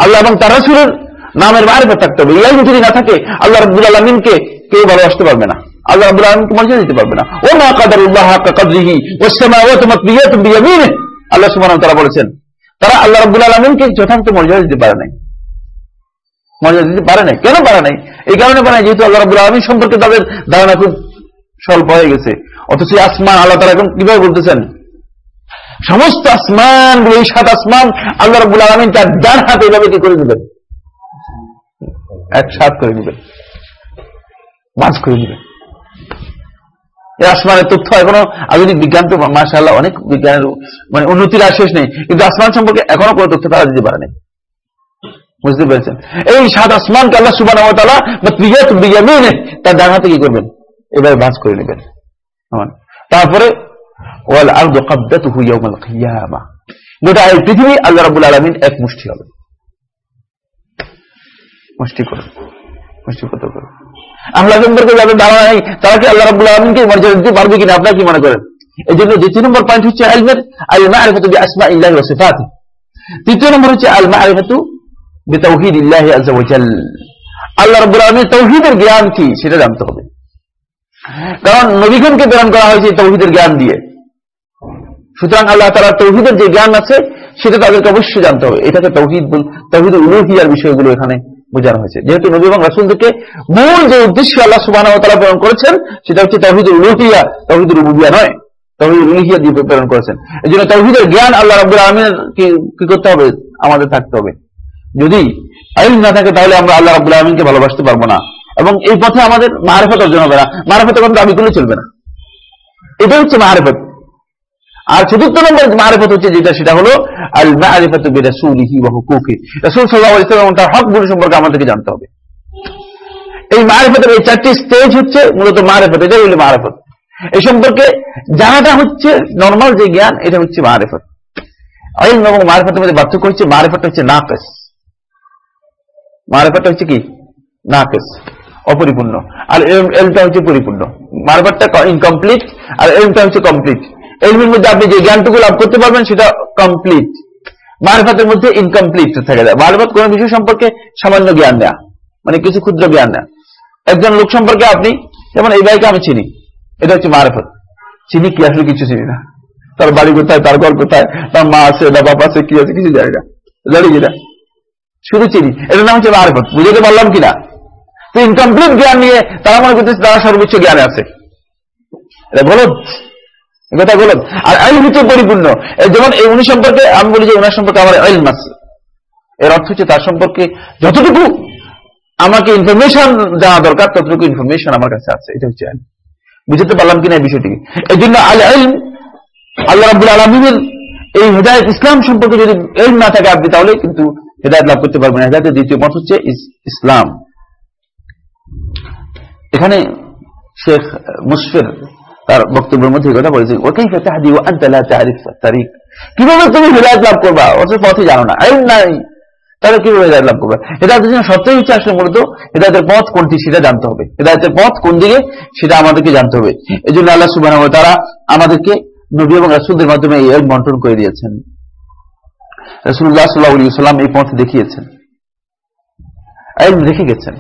আল্লাহ এবং তার রাসূলের নামের মারফত থাকতে হবে। ইয়াই যদি না থাকে, আল্লাহ রাব্বুল আলামিনকে কেউ ভালোবাসতে পারবে না। আল্লাহ রাব্বুল আলামিনকে মর্যাদা দিতে পারবে না। ও মা কাদারুল্লাহ হাক্কা কাদরিহি ওয়াস সামাওয়াতু মাতবিয়াতুন বিয়ামিনিহি। আল্লাহ সুবহানাহু তারা বলেছেন তারা আল্লাহ রাব্বুল আলামিনকে যথার্থ মর্যাদা দিতে পারে নাই। মর্যাদা দিতে পারে নাই। কেন পারে নাই? এই কারণে পারে যেহেতু আল্লাহ রাব্বুল আলামিন সম্পর্কে তাদের ধারণা খুব স্বল্প হয়ে গেছে। অথচ আসমান, আল্লাহ তাআলা এখন কীভাবে বলতেছেন? সমস্ত আসমান এই সাত আসমান আল্লাহ রাব্বুল আলামিন তার ডান হাতে এভাবে কি করে দিবেন এক সাত করে দিবেন মাঝ করে দিবেন এই আসমানের তথ্য এখনও আধুনিক বিজ্ঞান তো মাশাআল্লাহ অনেক বিজ্ঞানের মানে উন্নতির আর শেষ নেই। কিন্তু আসমান সম্পর্কে এখনও কোনো তথ্য তারা দিতে পারে বুঝতে পেরেছেন? এই সাত আসমানকে আল্লাহ বিয়ামিনে তার ডান হাতে কি করবেন? এভাবে ভাঁজ করে নেবেন। তারপরে গোটা এই পৃথিবী আল্লাহ রাব্বুল আলামিন এক মুষ্টি হবে। মুষ্টি করে মুষ্টি কত করে আল্লাহ সম্পর্কে যাদের ধারণা নেই, তারা কি আল্লাহ রাব্বুল আলামিনকে মর্যাদা দিতে পারবে কিনা? আপনারা কি মনে করেন? এই জন্য দ্বিতীয় নম্বর পয়েন্ট হচ্ছে আলমের আল মারিফাতু বিআসমাইল্লাহি ওয়া সিফাতিহি তৃতীয় নম্বর হচ্ছে আল মারিফাতু বিতাওহীদিল্লাহি আযজা ওয়া জাল। আল্লাহ রাব্বুল আলামিনের তাওহীদের জ্ঞান কি? সেটা জানতে হবে। কারণ নবীগণকে প্রেরণ করা হয়েছে তৌহিদের জ্ঞান দিয়ে। সুতরাং আল্লাহ তাআলার তৌহিদের যে জ্ঞান আছে, সেটা তাদেরকে অবশ্যই জানতে হবে। এটাকে তৌহিদ তৌহিদ উলুহিয়ার বিষয়গুলো এখানে বোঝানো হয়েছে। যেহেতু নবী এবং রাসূলদেরকে মূল যে উদ্দেশ্য আল্লাহ ওয়া প্রেরণ করেছেন, সেটা হচ্ছে তৌহিদ উলুহিয়া তৌহিদ রুবুবিয়া নয় তৌহিদ উলুহিয়া দিয়ে প্রেরণ করেছেন। এই জন্য তৌহিদের জ্ঞান আল্লাহ রাব্বুল আলামিনের কি করতে হবে? আমাদের থাকতে হবে। যদি আইন না থাকে, তাহলে আমরা আল্লাহ রাব্বুল আলামিনকে ভালোবাসতে পারব না। এবং এই পথে আমাদের মারেফত অর্জন হবে না। মারেফতের কোনো দাবি করলে চলবে না। এটা হচ্ছে মারেফত। আর চতুর্থ নম্বর মারেফত হচ্ছে যেটা, সেটা হলো আল মারিফাতু বিরাসূলিহি তার হকগুলো সম্পর্কে আমাদেরকে জানতে হবে। এই মারেফতের এই চারটি স্টেজ হচ্ছে মূলত মারেফত, এটাই হলো মারেফত। এই সম্পর্কে জানাটা হচ্ছে নর্মাল যে জ্ঞান, এটা হচ্ছে মারেফত। এবং মারেফতের মধ্যে পার্থক্য হচ্ছে, মারেফতটা হচ্ছে নাকেস। মারেফতটা হচ্ছে কি? নাকেস, অপরিপূর্ণ। আর এলটা হচ্ছে পরিপূর্ণ। মারেফতটা ইনকমপ্লিট আর এলটা হচ্ছে কমপ্লিট এলমের মধ্যে আপনি যে জ্ঞানটুকু লাভ করতে পারবেন, সেটা কমপ্লিট মারেফতের মধ্যে ইনকমপ্লিট থেকে যায়। মারেফত কোন বিষয় সম্পর্কে সামান্য জ্ঞান নেয়া মানে কিছু ক্ষুদ্র জ্ঞান নেয়া। একজন লোক সম্পর্কে আপনি, যেমন এই ভাইকে আমি চিনি, এটা হচ্ছে মারেফত। চিনি কি? আসলে কিছু চিনি না। তার বাড়ি কোথায়, তার ঘর কোথায়, তার মা আছে, তার বাবা আছে, কি আছে, কিছু জানি না। জানি কিনা শুধু চিনি। এটার নাম হচ্ছে মারেফত। বুঝাতে পারলাম কিনা? তো ইনকমপ্লিট জ্ঞান নিয়ে তারা মনে করতেছে তারা সর্বোচ্চ জ্ঞানে আছে। এটা বলদ? কথা বলুন আর আইন হচ্ছে পরিপূর্ণ। যেমন এই উনি সম্পর্কে আমি বলি যে ওনার সম্পর্কে আমার আইন আছে। এর অর্থ হচ্ছে তার সম্পর্কে যতটুকু আমাকে ইনফরমেশন জানা দরকার, ততটুকু ইনফরমেশন আমার কাছে আছে। এটা হচ্ছে আইন। বুঝতে পারলাম কিনা এই বিষয়টিকে এই জন্য আল আইন, আল্লাহ রাবুল আলমিনের এই হেদায়ত ইসলাম সম্পর্কে যদি এলম না থাকে আপনি তাহলে কিন্তু হেদায়ত লাভ করতে পারবেন হেদায়তের দ্বিতীয় পথ হচ্ছে ইসলাম। এখানে শেখ মুশফির তার বক্তব্যের মধ্যে কথা বলেছে ওকেই তাহাদি ও আন্তালা তারিফ তারিখ কীভাবে তুমি হেদায়ত লাভ করবা? অত পথে জানো না। আইন নাই। তাহলে কীভাবে হেদায়ত লাভ করবে? হেদায়তের জন্য সত্যই হচ্ছে আসলে মূলত হেদায়তের পথ কোনটি সেটা জানতে হবে। হেদায়তের পথ কোন দিকে সেটা আমাদেরকে জানতে হবে। এই জন্য আল্লাহ সুবাহ তারা আমাদেরকে নবী এবং রাসুলদের মাধ্যমে এই এলম বন্টন করে দিয়েছেন। রাসুল্লাহ সাল্লাহ সাল্লাম এই পথ দেখিয়েছেন। এলম রেখে গেছেন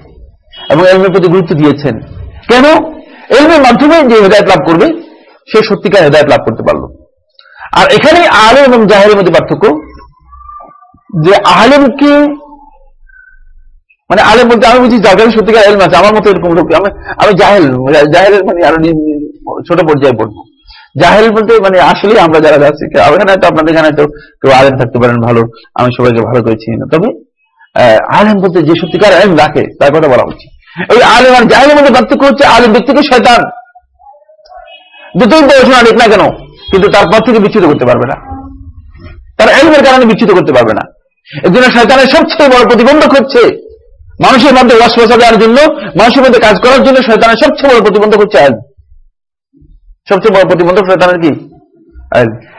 এবং এলমের প্রতি গুরুত্ব দিয়েছেন। কেন? এলমের মাধ্যমে যে হেদায়ত লাভ করবে সে সত্যিকার হেদায়ত লাভ করতে পারল। আর এখানে আলেম এবং জাহেরের মধ্যে পার্থক্য যে আলেমকে মানে আলেম বলতে আমি বুঝি যার কাছে সত্যিকার এলম আছে আমার মতো এরকম লোক আমি আমি জাহেল জাহেলের মানে আরও ছোট পর্যায়ে পড়ব। জাহেল বলতে মানে আসলে আমরা যারা যাচ্ছি এখানে তো আপনাদের এখানে তো কেউ আলেম থাকতে পারেন ভালো আমি সবাইকে ভালো করে চিনি না তবে আহ, আলেম বলতে যে সত্যিকার আলেম রাখে তার কথা বলা উচিত। এই আলেম আর জাহেলের মধ্যে পার্থক্য হচ্ছে আলেম ব্যক্তিকে শয়তান। দুটোই পড়াশোনা লিখ না কেন? কিন্তু তার পর থেকে বিচ্ছুত করতে পারবে না। তার এলমের কারণে বিচ্ছুত করতে পারবে না। এর জন্য শয়তানের সবচেয়ে বড় প্রতিবন্ধক হচ্ছে মানুষের মধ্যে ওয়াসওয়াসা দেওয়ার জন্য, মানুষের মধ্যে কাজ করার জন্য শয়তানের সবচেয়ে বড় প্রতিবন্ধক হচ্ছে আইন। সবচেয়ে বড় প্রতিবন্ধক শয়তানের কি?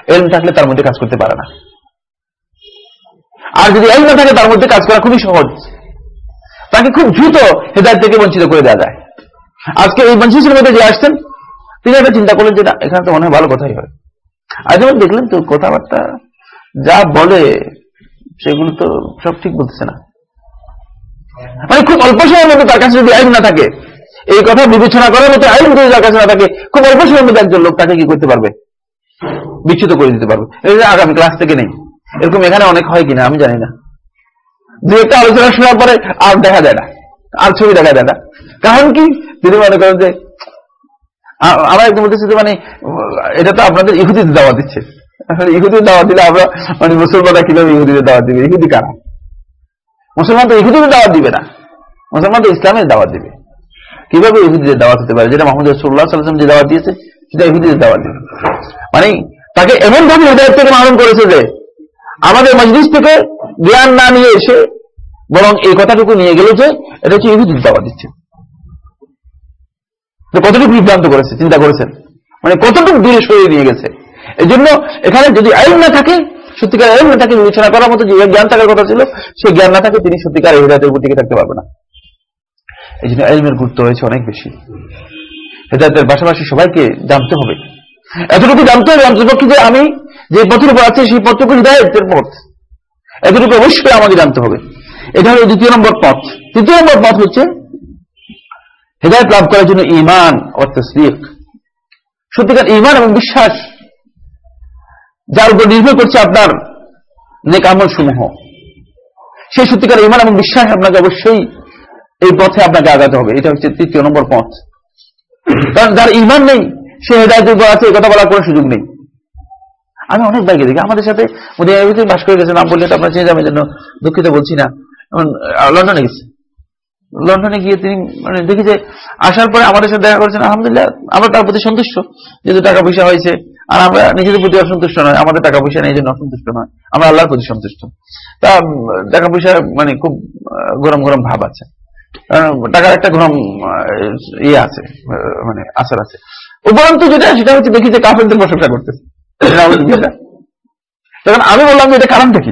এলম থাকলে তার মধ্যে কাজ করতে পারে না। আর যদি এলম না থাকে, তার মধ্যে কাজ করা খুবই সহজ। তাকে খুব দ্রুত হেদায়ত থেকে বঞ্চিত করে দেওয়া যায়। আজকে এই মঞ্চিসের মধ্যে যে আসছেন, তিনি একটা চিন্তা করলেন যে, না, এখানে তো হয় ভালো কথাই হয়। আজ যেমন দেখলেন তো, কথাবার্তা যা বলে, সেগুলো তো সব ঠিক বলতেছে না। মানে খুব অল্প সময়ের মধ্যে তার কাছে যদি আইন না থাকে, এই কথা বিবেচনা করার মতো আইন যদি তার কাছে না থাকে, খুব অল্প সময়ের মধ্যে একজন লোক তাকে কি করতে পারবে? বিচ্ছুত করে দিতে পারবে। যে আগামী ক্লাস থেকে নেই। এরকম এখানে অনেক হয় কিনা আমি জানি না। দু একটা আলোচনা শোনার পরে আর দেখা যায় না, আর ছবি দেখা যায় না। কারণ কি? তিনি মনে করেন যে আমার একদম বলতেছি যে মানে এটা তো আপনাদের ইহুদিদের দাওয়া দিচ্ছে। ইহুদির দাওয়া দিলে আমরা মানে মুসলমানরা কীভাবে ইহুদিদের দাওয়াত দিবে? ইহুদি কারা? মুসলমান তো ইহুদিদের দাওয়াত দিবে না। মুসলমান তো ইসলামের দাওয়াত দিবে। কীভাবে ইহুদিদের দাওয়াত হতে পারে? যেটা মোহাম্মদ রসুল্লাহ সাল্লাম যে দাওয়াত দিয়েছে, সেটা ইহুদিদের দাওয়াত দিবে। মানে তাকে এমন ভাবে হৃদয় থেকে মারণ করেছে যে আমাদের মজলিস থেকে জ্ঞান না নিয়ে এসে বরং এই কথাটুকু নিয়ে গেল যে এটা হচ্ছে ইহুদির দাওয়াত দিচ্ছে। কতটুকু বিভ্রান্ত করেছে, চিন্তা করেছেন? মানে কতটুকু দূরে সরিয়ে নিয়ে গেছে? এই জন্য এখানে যদি আইন না থাকে, সত্যিকার আইন না থাকে, বিবেচনা করার মতো যে জ্ঞান থাকার কথা ছিল সেই জ্ঞান না থাকে তিনি সত্যিকার হৃদয়তের উপর টিকে থাকতে পারবে না। এই জন্য আইলমের গুরুত্ব হয়েছে অনেক বেশি। হেদায়তের পাশাপাশি সবাইকে জানতে হবে এতটুকু জানতে হবে অন্তর্পক্ষে যে আমি যে পথের উপর আছে, সেই পথটুকু হৃদায়তের পথ। এতটুকু অবশ্যই আমাকে জানতে হবে। এটা হলো দ্বিতীয় নম্বর পথ। তৃতীয় নম্বর পথ হচ্ছে হেদায়ত লাভ করার জন্য ইমান ও তসদিক। সত্যিকার ইমান এবং বিশ্বাস, যার উপর নির্ভর করছে আপনার নেক আমল সমূহ। সেই সত্যিকার ইমান এবং বিশ্বাস আপনাকে অবশ্যই এই পথে আপনাকে আগাতে হবে। এটা হচ্ছে তৃতীয় নম্বর পথ। কারণ যার ইমান নেই সে হেদায়ত উপর আছে কথা বলার কোনো সুযোগ নেই। আমি অনেক বাইকে দেখি আমাদের সাথে মদিনাতে বাস করে গেছে নাম বললে আপনার চিনে যাবেন জন্য দুঃখিত বলছি না। লন্ডনে গেছে। লন্ডনে গিয়ে তিনি মানে দেখি যে আসার পরে আমাদের সাথে দেখা করেছেন আলহামদুলিল্লাহ আমরা তার প্রতি সন্তুষ্ট যেহেতু টাকা পয়সা হয়েছে আর আমরা নিজেদের প্রতি অসন্তুষ্ট নয় আমাদের টাকা পয়সা নেই জন্য অসন্তুষ্ট নয় আমরা আল্লাহর প্রতি সন্তুষ্ট। তা টাকা পয়সা মানে খুব গরম গরম ভাব আছে। টাকার একটা আহ, ইয়ে আছে মানে আসার আছে। উপরন্তু যেটা, সেটা হচ্ছে দেখি যে কাফেরদের প্রশংসা করতেছে। তখন আমি বললাম যে এটা কারণটা কি?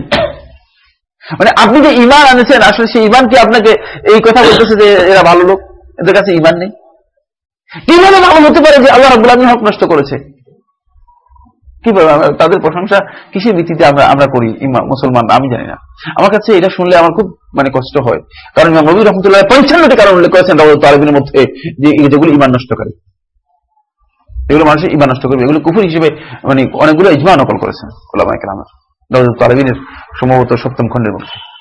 মানে আপনি যে ইমান আনেছেন, আসলে সেই ইমান কি আপনাকে এই কথা বলতেছে যে এরা ভালো লোক? এদের কাছে ইমান নেই। কীভাবে ভালো হতে পারে যে আল্লাহ রাবুল আলমী হক নষ্ট করেছে। কীভাবে আমরা- তাদের প্রশংসা কিসের ভিত্তিতে আমরা আমরা করি মুসলমান? আমি জানি না। আমার কাছে এটা শুনলে আমার খুব মানে কষ্ট হয়। কারণ নবী রহমতুল্লাহ পঞ্চান্নটি কারণ উল্লেখ করেছেন তালিবিনের মধ্যে যে যেগুলো ইমান নষ্টকারী। এগুলো মানুষের ইমান নষ্ট করবে। এগুলো কুফুর হিসেবে মানে অনেকগুলো ইজমা নকল করেছেন ওলামাই কেরামের। তালিবিনের সম্ভবত সপ্তম খণ্ডের মধ্যে।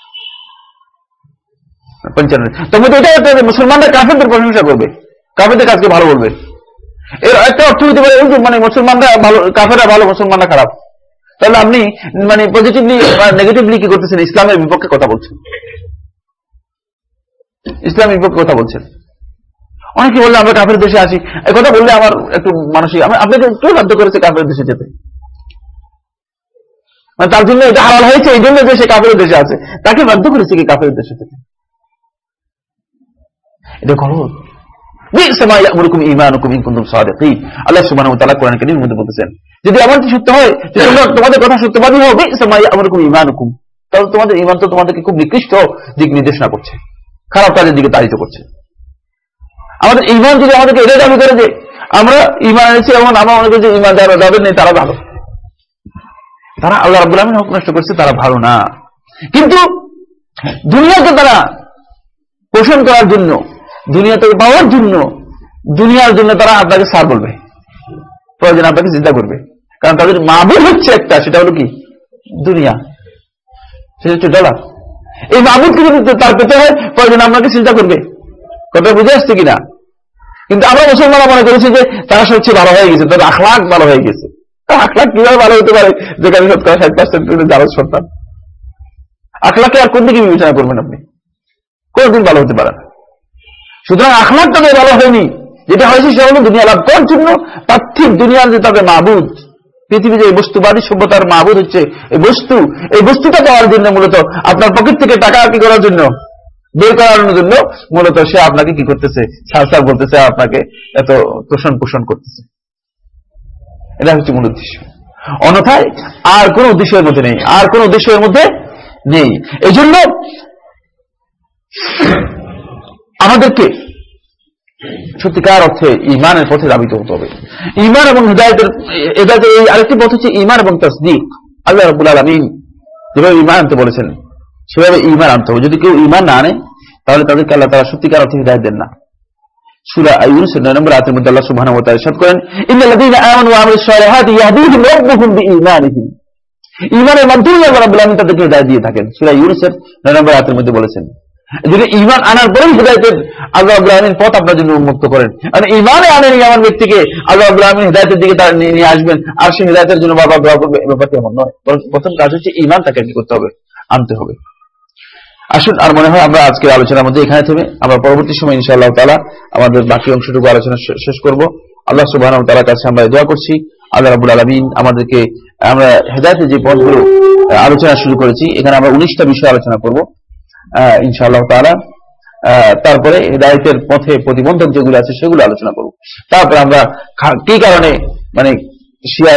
মানে আপনি মানে পজিটিভলি নেগেটিভলি কি করতেছেন? ইসলামের বিপক্ষে কথা বলছেন। ইসলামের বিপক্ষে কথা বলছেন। অনেকে বললে, আমরা কাফের দেশে আছি এই কথা বললে আমার একটু মানসিক আপনাকে একটু বাধ্য করেছে কাফের দেশে যেতে। মানে তার জন্য এটা হারাল হয়েছে, এই জন্য যে সে কাফের দেশে আছে। তাকে বাধ্য করেছে কি কাফের দেশে যেতে? এটা দিক নির্দেশনা করছে। খারাপ কাজের দিকে তাড়িত করছে। আমাদের ঈমান যদি আমাদেরকে এটাই দাবি করে যে আমরা ঈমান এনেছি এমন আমরা করি যে ঈমান যারা যাদের নেই তারা ভালো। তারা আল্লাহ রাব্বুল আলামিন হক নষ্ট করছে, তারা ভালো না। কিন্তু দুনিয়াকে তারা পোষণ করার জন্য দুনিয়া থেকে পাওয়ার জন্য, দুনিয়ার জন্য তারা আপনাকে সার বলবে। প্রয়োজন আপনাকে চিন্তা করবে। কারণ তাদের মাবুদ হচ্ছে একটা, সেটা হলো কি? দুনিয়া। সেটা হচ্ছে ডলার। এই মাবুদকে যদি তার পেতে হয়, প্রয়োজন আপনাকে চিন্তা করবে। কথা বুঝে আসছে কিনা? কিন্তু আমরা মুসলমানরা মনে করেছি যে তারা সবচেয়ে ভালো হয়ে গেছে, তাদের আখলাখ ভালো হয়ে গেছে। আখলাখ কীভাবে ভালো হতে পারে? যেখানে শতকরা ষাট পার্সেন্ট জারজ সন্তান। আখলাকে আর কোন দিকে বিবেচনা করবেন আপনি? কোনদিন ভালো হতে পারে না। সুতরাং আখলাক তাদের ভালো হয়নি। যেটা হয়েছে সেটা হলো দুনিয়া লাভ করার জন্য পার্থিব দুনিয়ার যে তাদের মাহবুদ পৃথিবীতে এই বস্তুবাদী সভ্যতার মাহবুদ হচ্ছে এই বস্তু। এই বস্তুটা পাওয়ার জন্য মূলত আপনার পকেট থেকে টাকা কি করার জন্য। বের করানোর জন্য মূলত সে আপনাকে কি করতেছে? সার সার বলতেছে, আপনাকে এত তোষণ পোষণ করতেছে। এটা হচ্ছে মূল উদ্দেশ্য। অন্যথায় আর কোন উদ্দেশ্যের মধ্যে নেই। আর কোন উদ্দেশ্যের মধ্যে নেই। এই জন্য আমাদেরকে সত্যিকার অর্থে ইমানের পথে দাবিত হতে হবে। ইমান এবং হৃদায়তের এই আরেকটি পথ হচ্ছে ইমান এবং তসদিক। আল্লাহ রাবুল আলমিন যেভাবে ইমান আনতে বলেছেন সেভাবে ইমান আনতে হবে। যদি কেউ ইমান না আনে, তাহলে তাদেরকে আল্লাহ তারা সত্যিকার অর্থে হৃদায়ত দেন না। সুরা আইউনুস নয় নম্বর আয়াতের মধ্যে আল্লাহ সুবহানাহু ওয়া তাআলা ইরশাদ করেন ইন্নাল্লাযীনা আমানু ওয়া আমিলুস সালিহাতি ইয়াহদিহিম রাব্বুহুম বিঈমানিহিম। ঈমানের মাধ্যমে আল্লাহ রাব্বুল আলামিন তাদেরকে হিদায়াত দিয়ে থাকেন। সূরা ইউনূসের 9 নম্বর আয়াতের মধ্যে বলেছেন, যদি ঈমান আনার পথ আপনার জন্য উন্মুক্ত করেন। মানে ঈমানে আনেন এমন ব্যক্তিকে, আল্লাহ রাব্বুল আলামিন হিদায়াতের দিকে তার নিয়ে আসবেন, আর সেই হিদায়াতের জন্য বাবা দোয়া ব্যাপারটি এমন নয়। প্রথম কাজ হচ্ছে ইমান তাকে করতে হবে। আনতে হবে। আসুন, আর মনে হয় আমরা আজকের আলোচনার মধ্যে এখানে থেমে আমরা পরবর্তী সময় ইনশাআল্লাহ তালা আমাদের বাকি অংশটুকু আলোচনা শেষ করব। আল্লাহ সুবাহ তালার কাছে আমরা দোয়া করছি। আল্লাহ রাবুল আলমিন আমাদেরকে, আমরা হেদায়তের যে পথগুলো আলোচনা শুরু করেছি, এখানে আমরা উনিশটা বিষয় আলোচনা করব ইনশাআল্লাহ তালা তারপরে হেদায়তের পথে প্রতিবন্ধক যেগুলো আছে সেগুলো আলোচনা করব। তারপরে আমরা কি কারণে মানে শিয়া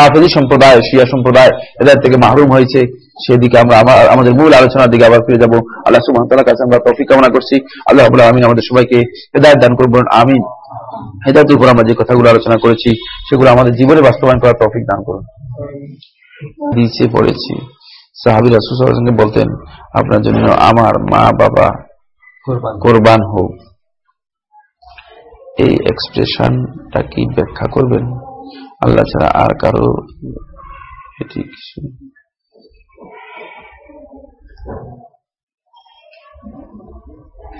রাফেজি সম্প্রদায়, শিয়া সম্প্রদায় এদের থেকে মাহরুম হয়েছে সেদিকে আমরা আমাদের মূল আলোচনার দিকে আবার ফিরে যাব। আল্লাহ সুবহান কাছে আমরা তৌফিক কামনা করছি। আল্লাহ রাব্বুল আমিন আমাদের সবাইকে হেদায়েত দান করুন আমিন। হেদায়েতের উপর আমরা যে কথাগুলো আলোচনা করেছি সেগুলো আমাদের জীবনে বাস্তবায়ন করার তৌফিক দান করুন। নিচে পড়েছি। সাহাবী ওয়াসাল্লাম বলতেন আপনার জন্য আমার মা বাবা কোরবান। হোক। এই এক্সপ্রেশনটা কি ব্যাখ্যা করবেন? আল্লাহ ছাড়া আর কারও এটি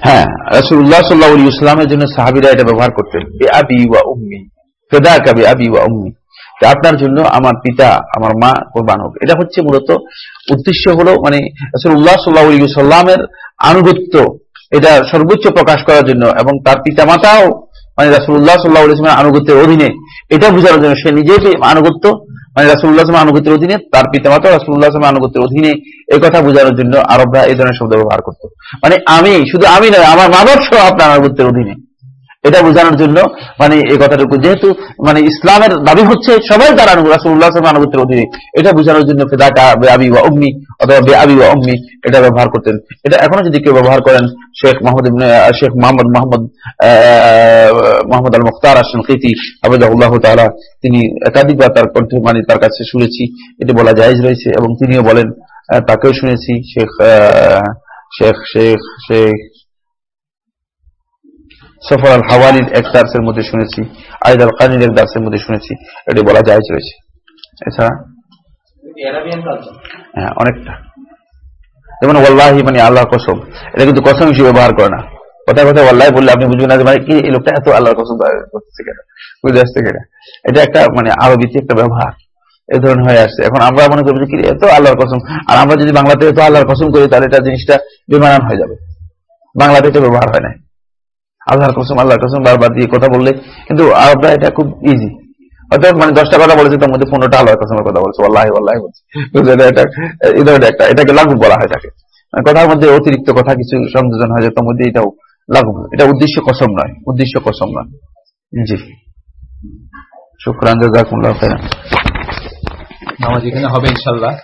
হ্যাঁ রাসূলুল্লাহ সাল্লাল্লাহু আলাইহি ওয়াসাল্লামের জন্য সাহাবীরা এটা ব্যবহার করতেন। বে আবি ওয়া উম্মি। ফিদাকা বে আবি ওয়া উম্মি। আপনার জন্য আমার পিতা, আমার মা কোরবান হোক। এটা হচ্ছে মূলত উদ্দেশ্য হলো মানে রাসূলুল্লাহ সাল্লাল্লাহু আলাইহি ওয়াসাল্লামের আনুগত্য, এটা সর্বোচ্চ প্রকাশ করার জন্য এবং তার পিতা মাতাও মানে রাসূলুল্লাহ সাল্লাল্লাহু আলাইহি ওয়াসাল্লামের আনুগত্যের অধীনে এটা বোঝানোর জন্য সে নিজেকে আনুগত্য মানে রাসুল্লাহ আনুগত্যের অধীনে, তার পিতামাতা রাসুল্লাহ আনুগত্যের অধীনে এই কথা বোঝানোর জন্য আরবরা এই ধরনের শব্দ ব্যবহার করত। মানে আমি, শুধু আমি নয়, আমার মানব সহ আপনার আনুগত্যের অধীনে। এটা বোঝানোর জন্য মানে এই কথাটুকু, যেহেতু মানে ইসলামের দাবি হচ্ছে সবাই তার রাসুল্লাহ আনুগত্যের অধীনে। এটা বোঝানোর জন্য বে আবি বা অগ্নি অথবা বে আবি বা অগ্নি এটা ব্যবহার করতেন। এটা এখনও যদি কেউ ব্যবহার করেন, শেখ মোহাম্মদ শেখ মোহাম্মদ মোহাম্মদ মোহাম্মদ আল মুখতার আসেন কৃতি আবুদাহুল্লাহ তাআলা, তিনি একাধিকবার তার কণ্ঠে মানে তার কাছে শুনেছি, এটি বলা জায়েজ রয়েছে এবং তিনিও বলেন তাকেও শুনেছি, শেখ শেখ শেখ শেখ সফর আল হাওয়ালির এক দার্সের মধ্যে শুনেছি আইদ আল কানির এক দার্সের মধ্যে শুনেছি এটি বলা যায় রয়েছে। এছাড়া? হ্যাঁ অনেকটা। যেমন ওয়াল্লাহি মানে আল্লাহ কসম এটা কিন্তু কসম হিসেবে ব্যবহার করে না। কথা কথা ওয়াল্লাহি বললে আপনি বুঝবেন না যে মানে কি এই লোকটা এত আল্লাহর কসম করতেছে কেন? বুঝে আসছে কেন? এটা একটা মানে আরবিতে একটা ব্যবহার। এই ধরনের হয়ে আসছে। এখন আমরা মনে করব যে কি এত আল্লাহর কসম আর আমরা যদি বাংলাতে এত আল্লাহর কসম করি তাহলে এটা জিনিসটা বেমানান হয়ে যাবে। বাংলাতে এটা ব্যবহার হয় না আল্লাহর কসম আল্লাহর কসম, বারবার দিয়ে কথা বললে কিন্তু আরবরা এটা খুব ইজি অর্থাৎ মানে দশটা কথা বলেছে, তার মধ্যে পনেরোটা আল্লাহর কসমের কথা বলছে। আল্লাহ আল্লাহ বলছে। একটা এটাকে লাগু বলা হয় তাকে। মানে কথার মধ্যে অতিরিক্ত কথা, কিছু সংযোজন হয় তার মধ্যে এটাও লাগু এটা উদ্দেশ্য কসম নয়, উদ্দেশ্য কসম নয়। জি। শুক্রান, জাজাকুমুল্লাহ খাইরান। নামাজ এখানে হবে ইনশাল্লাহ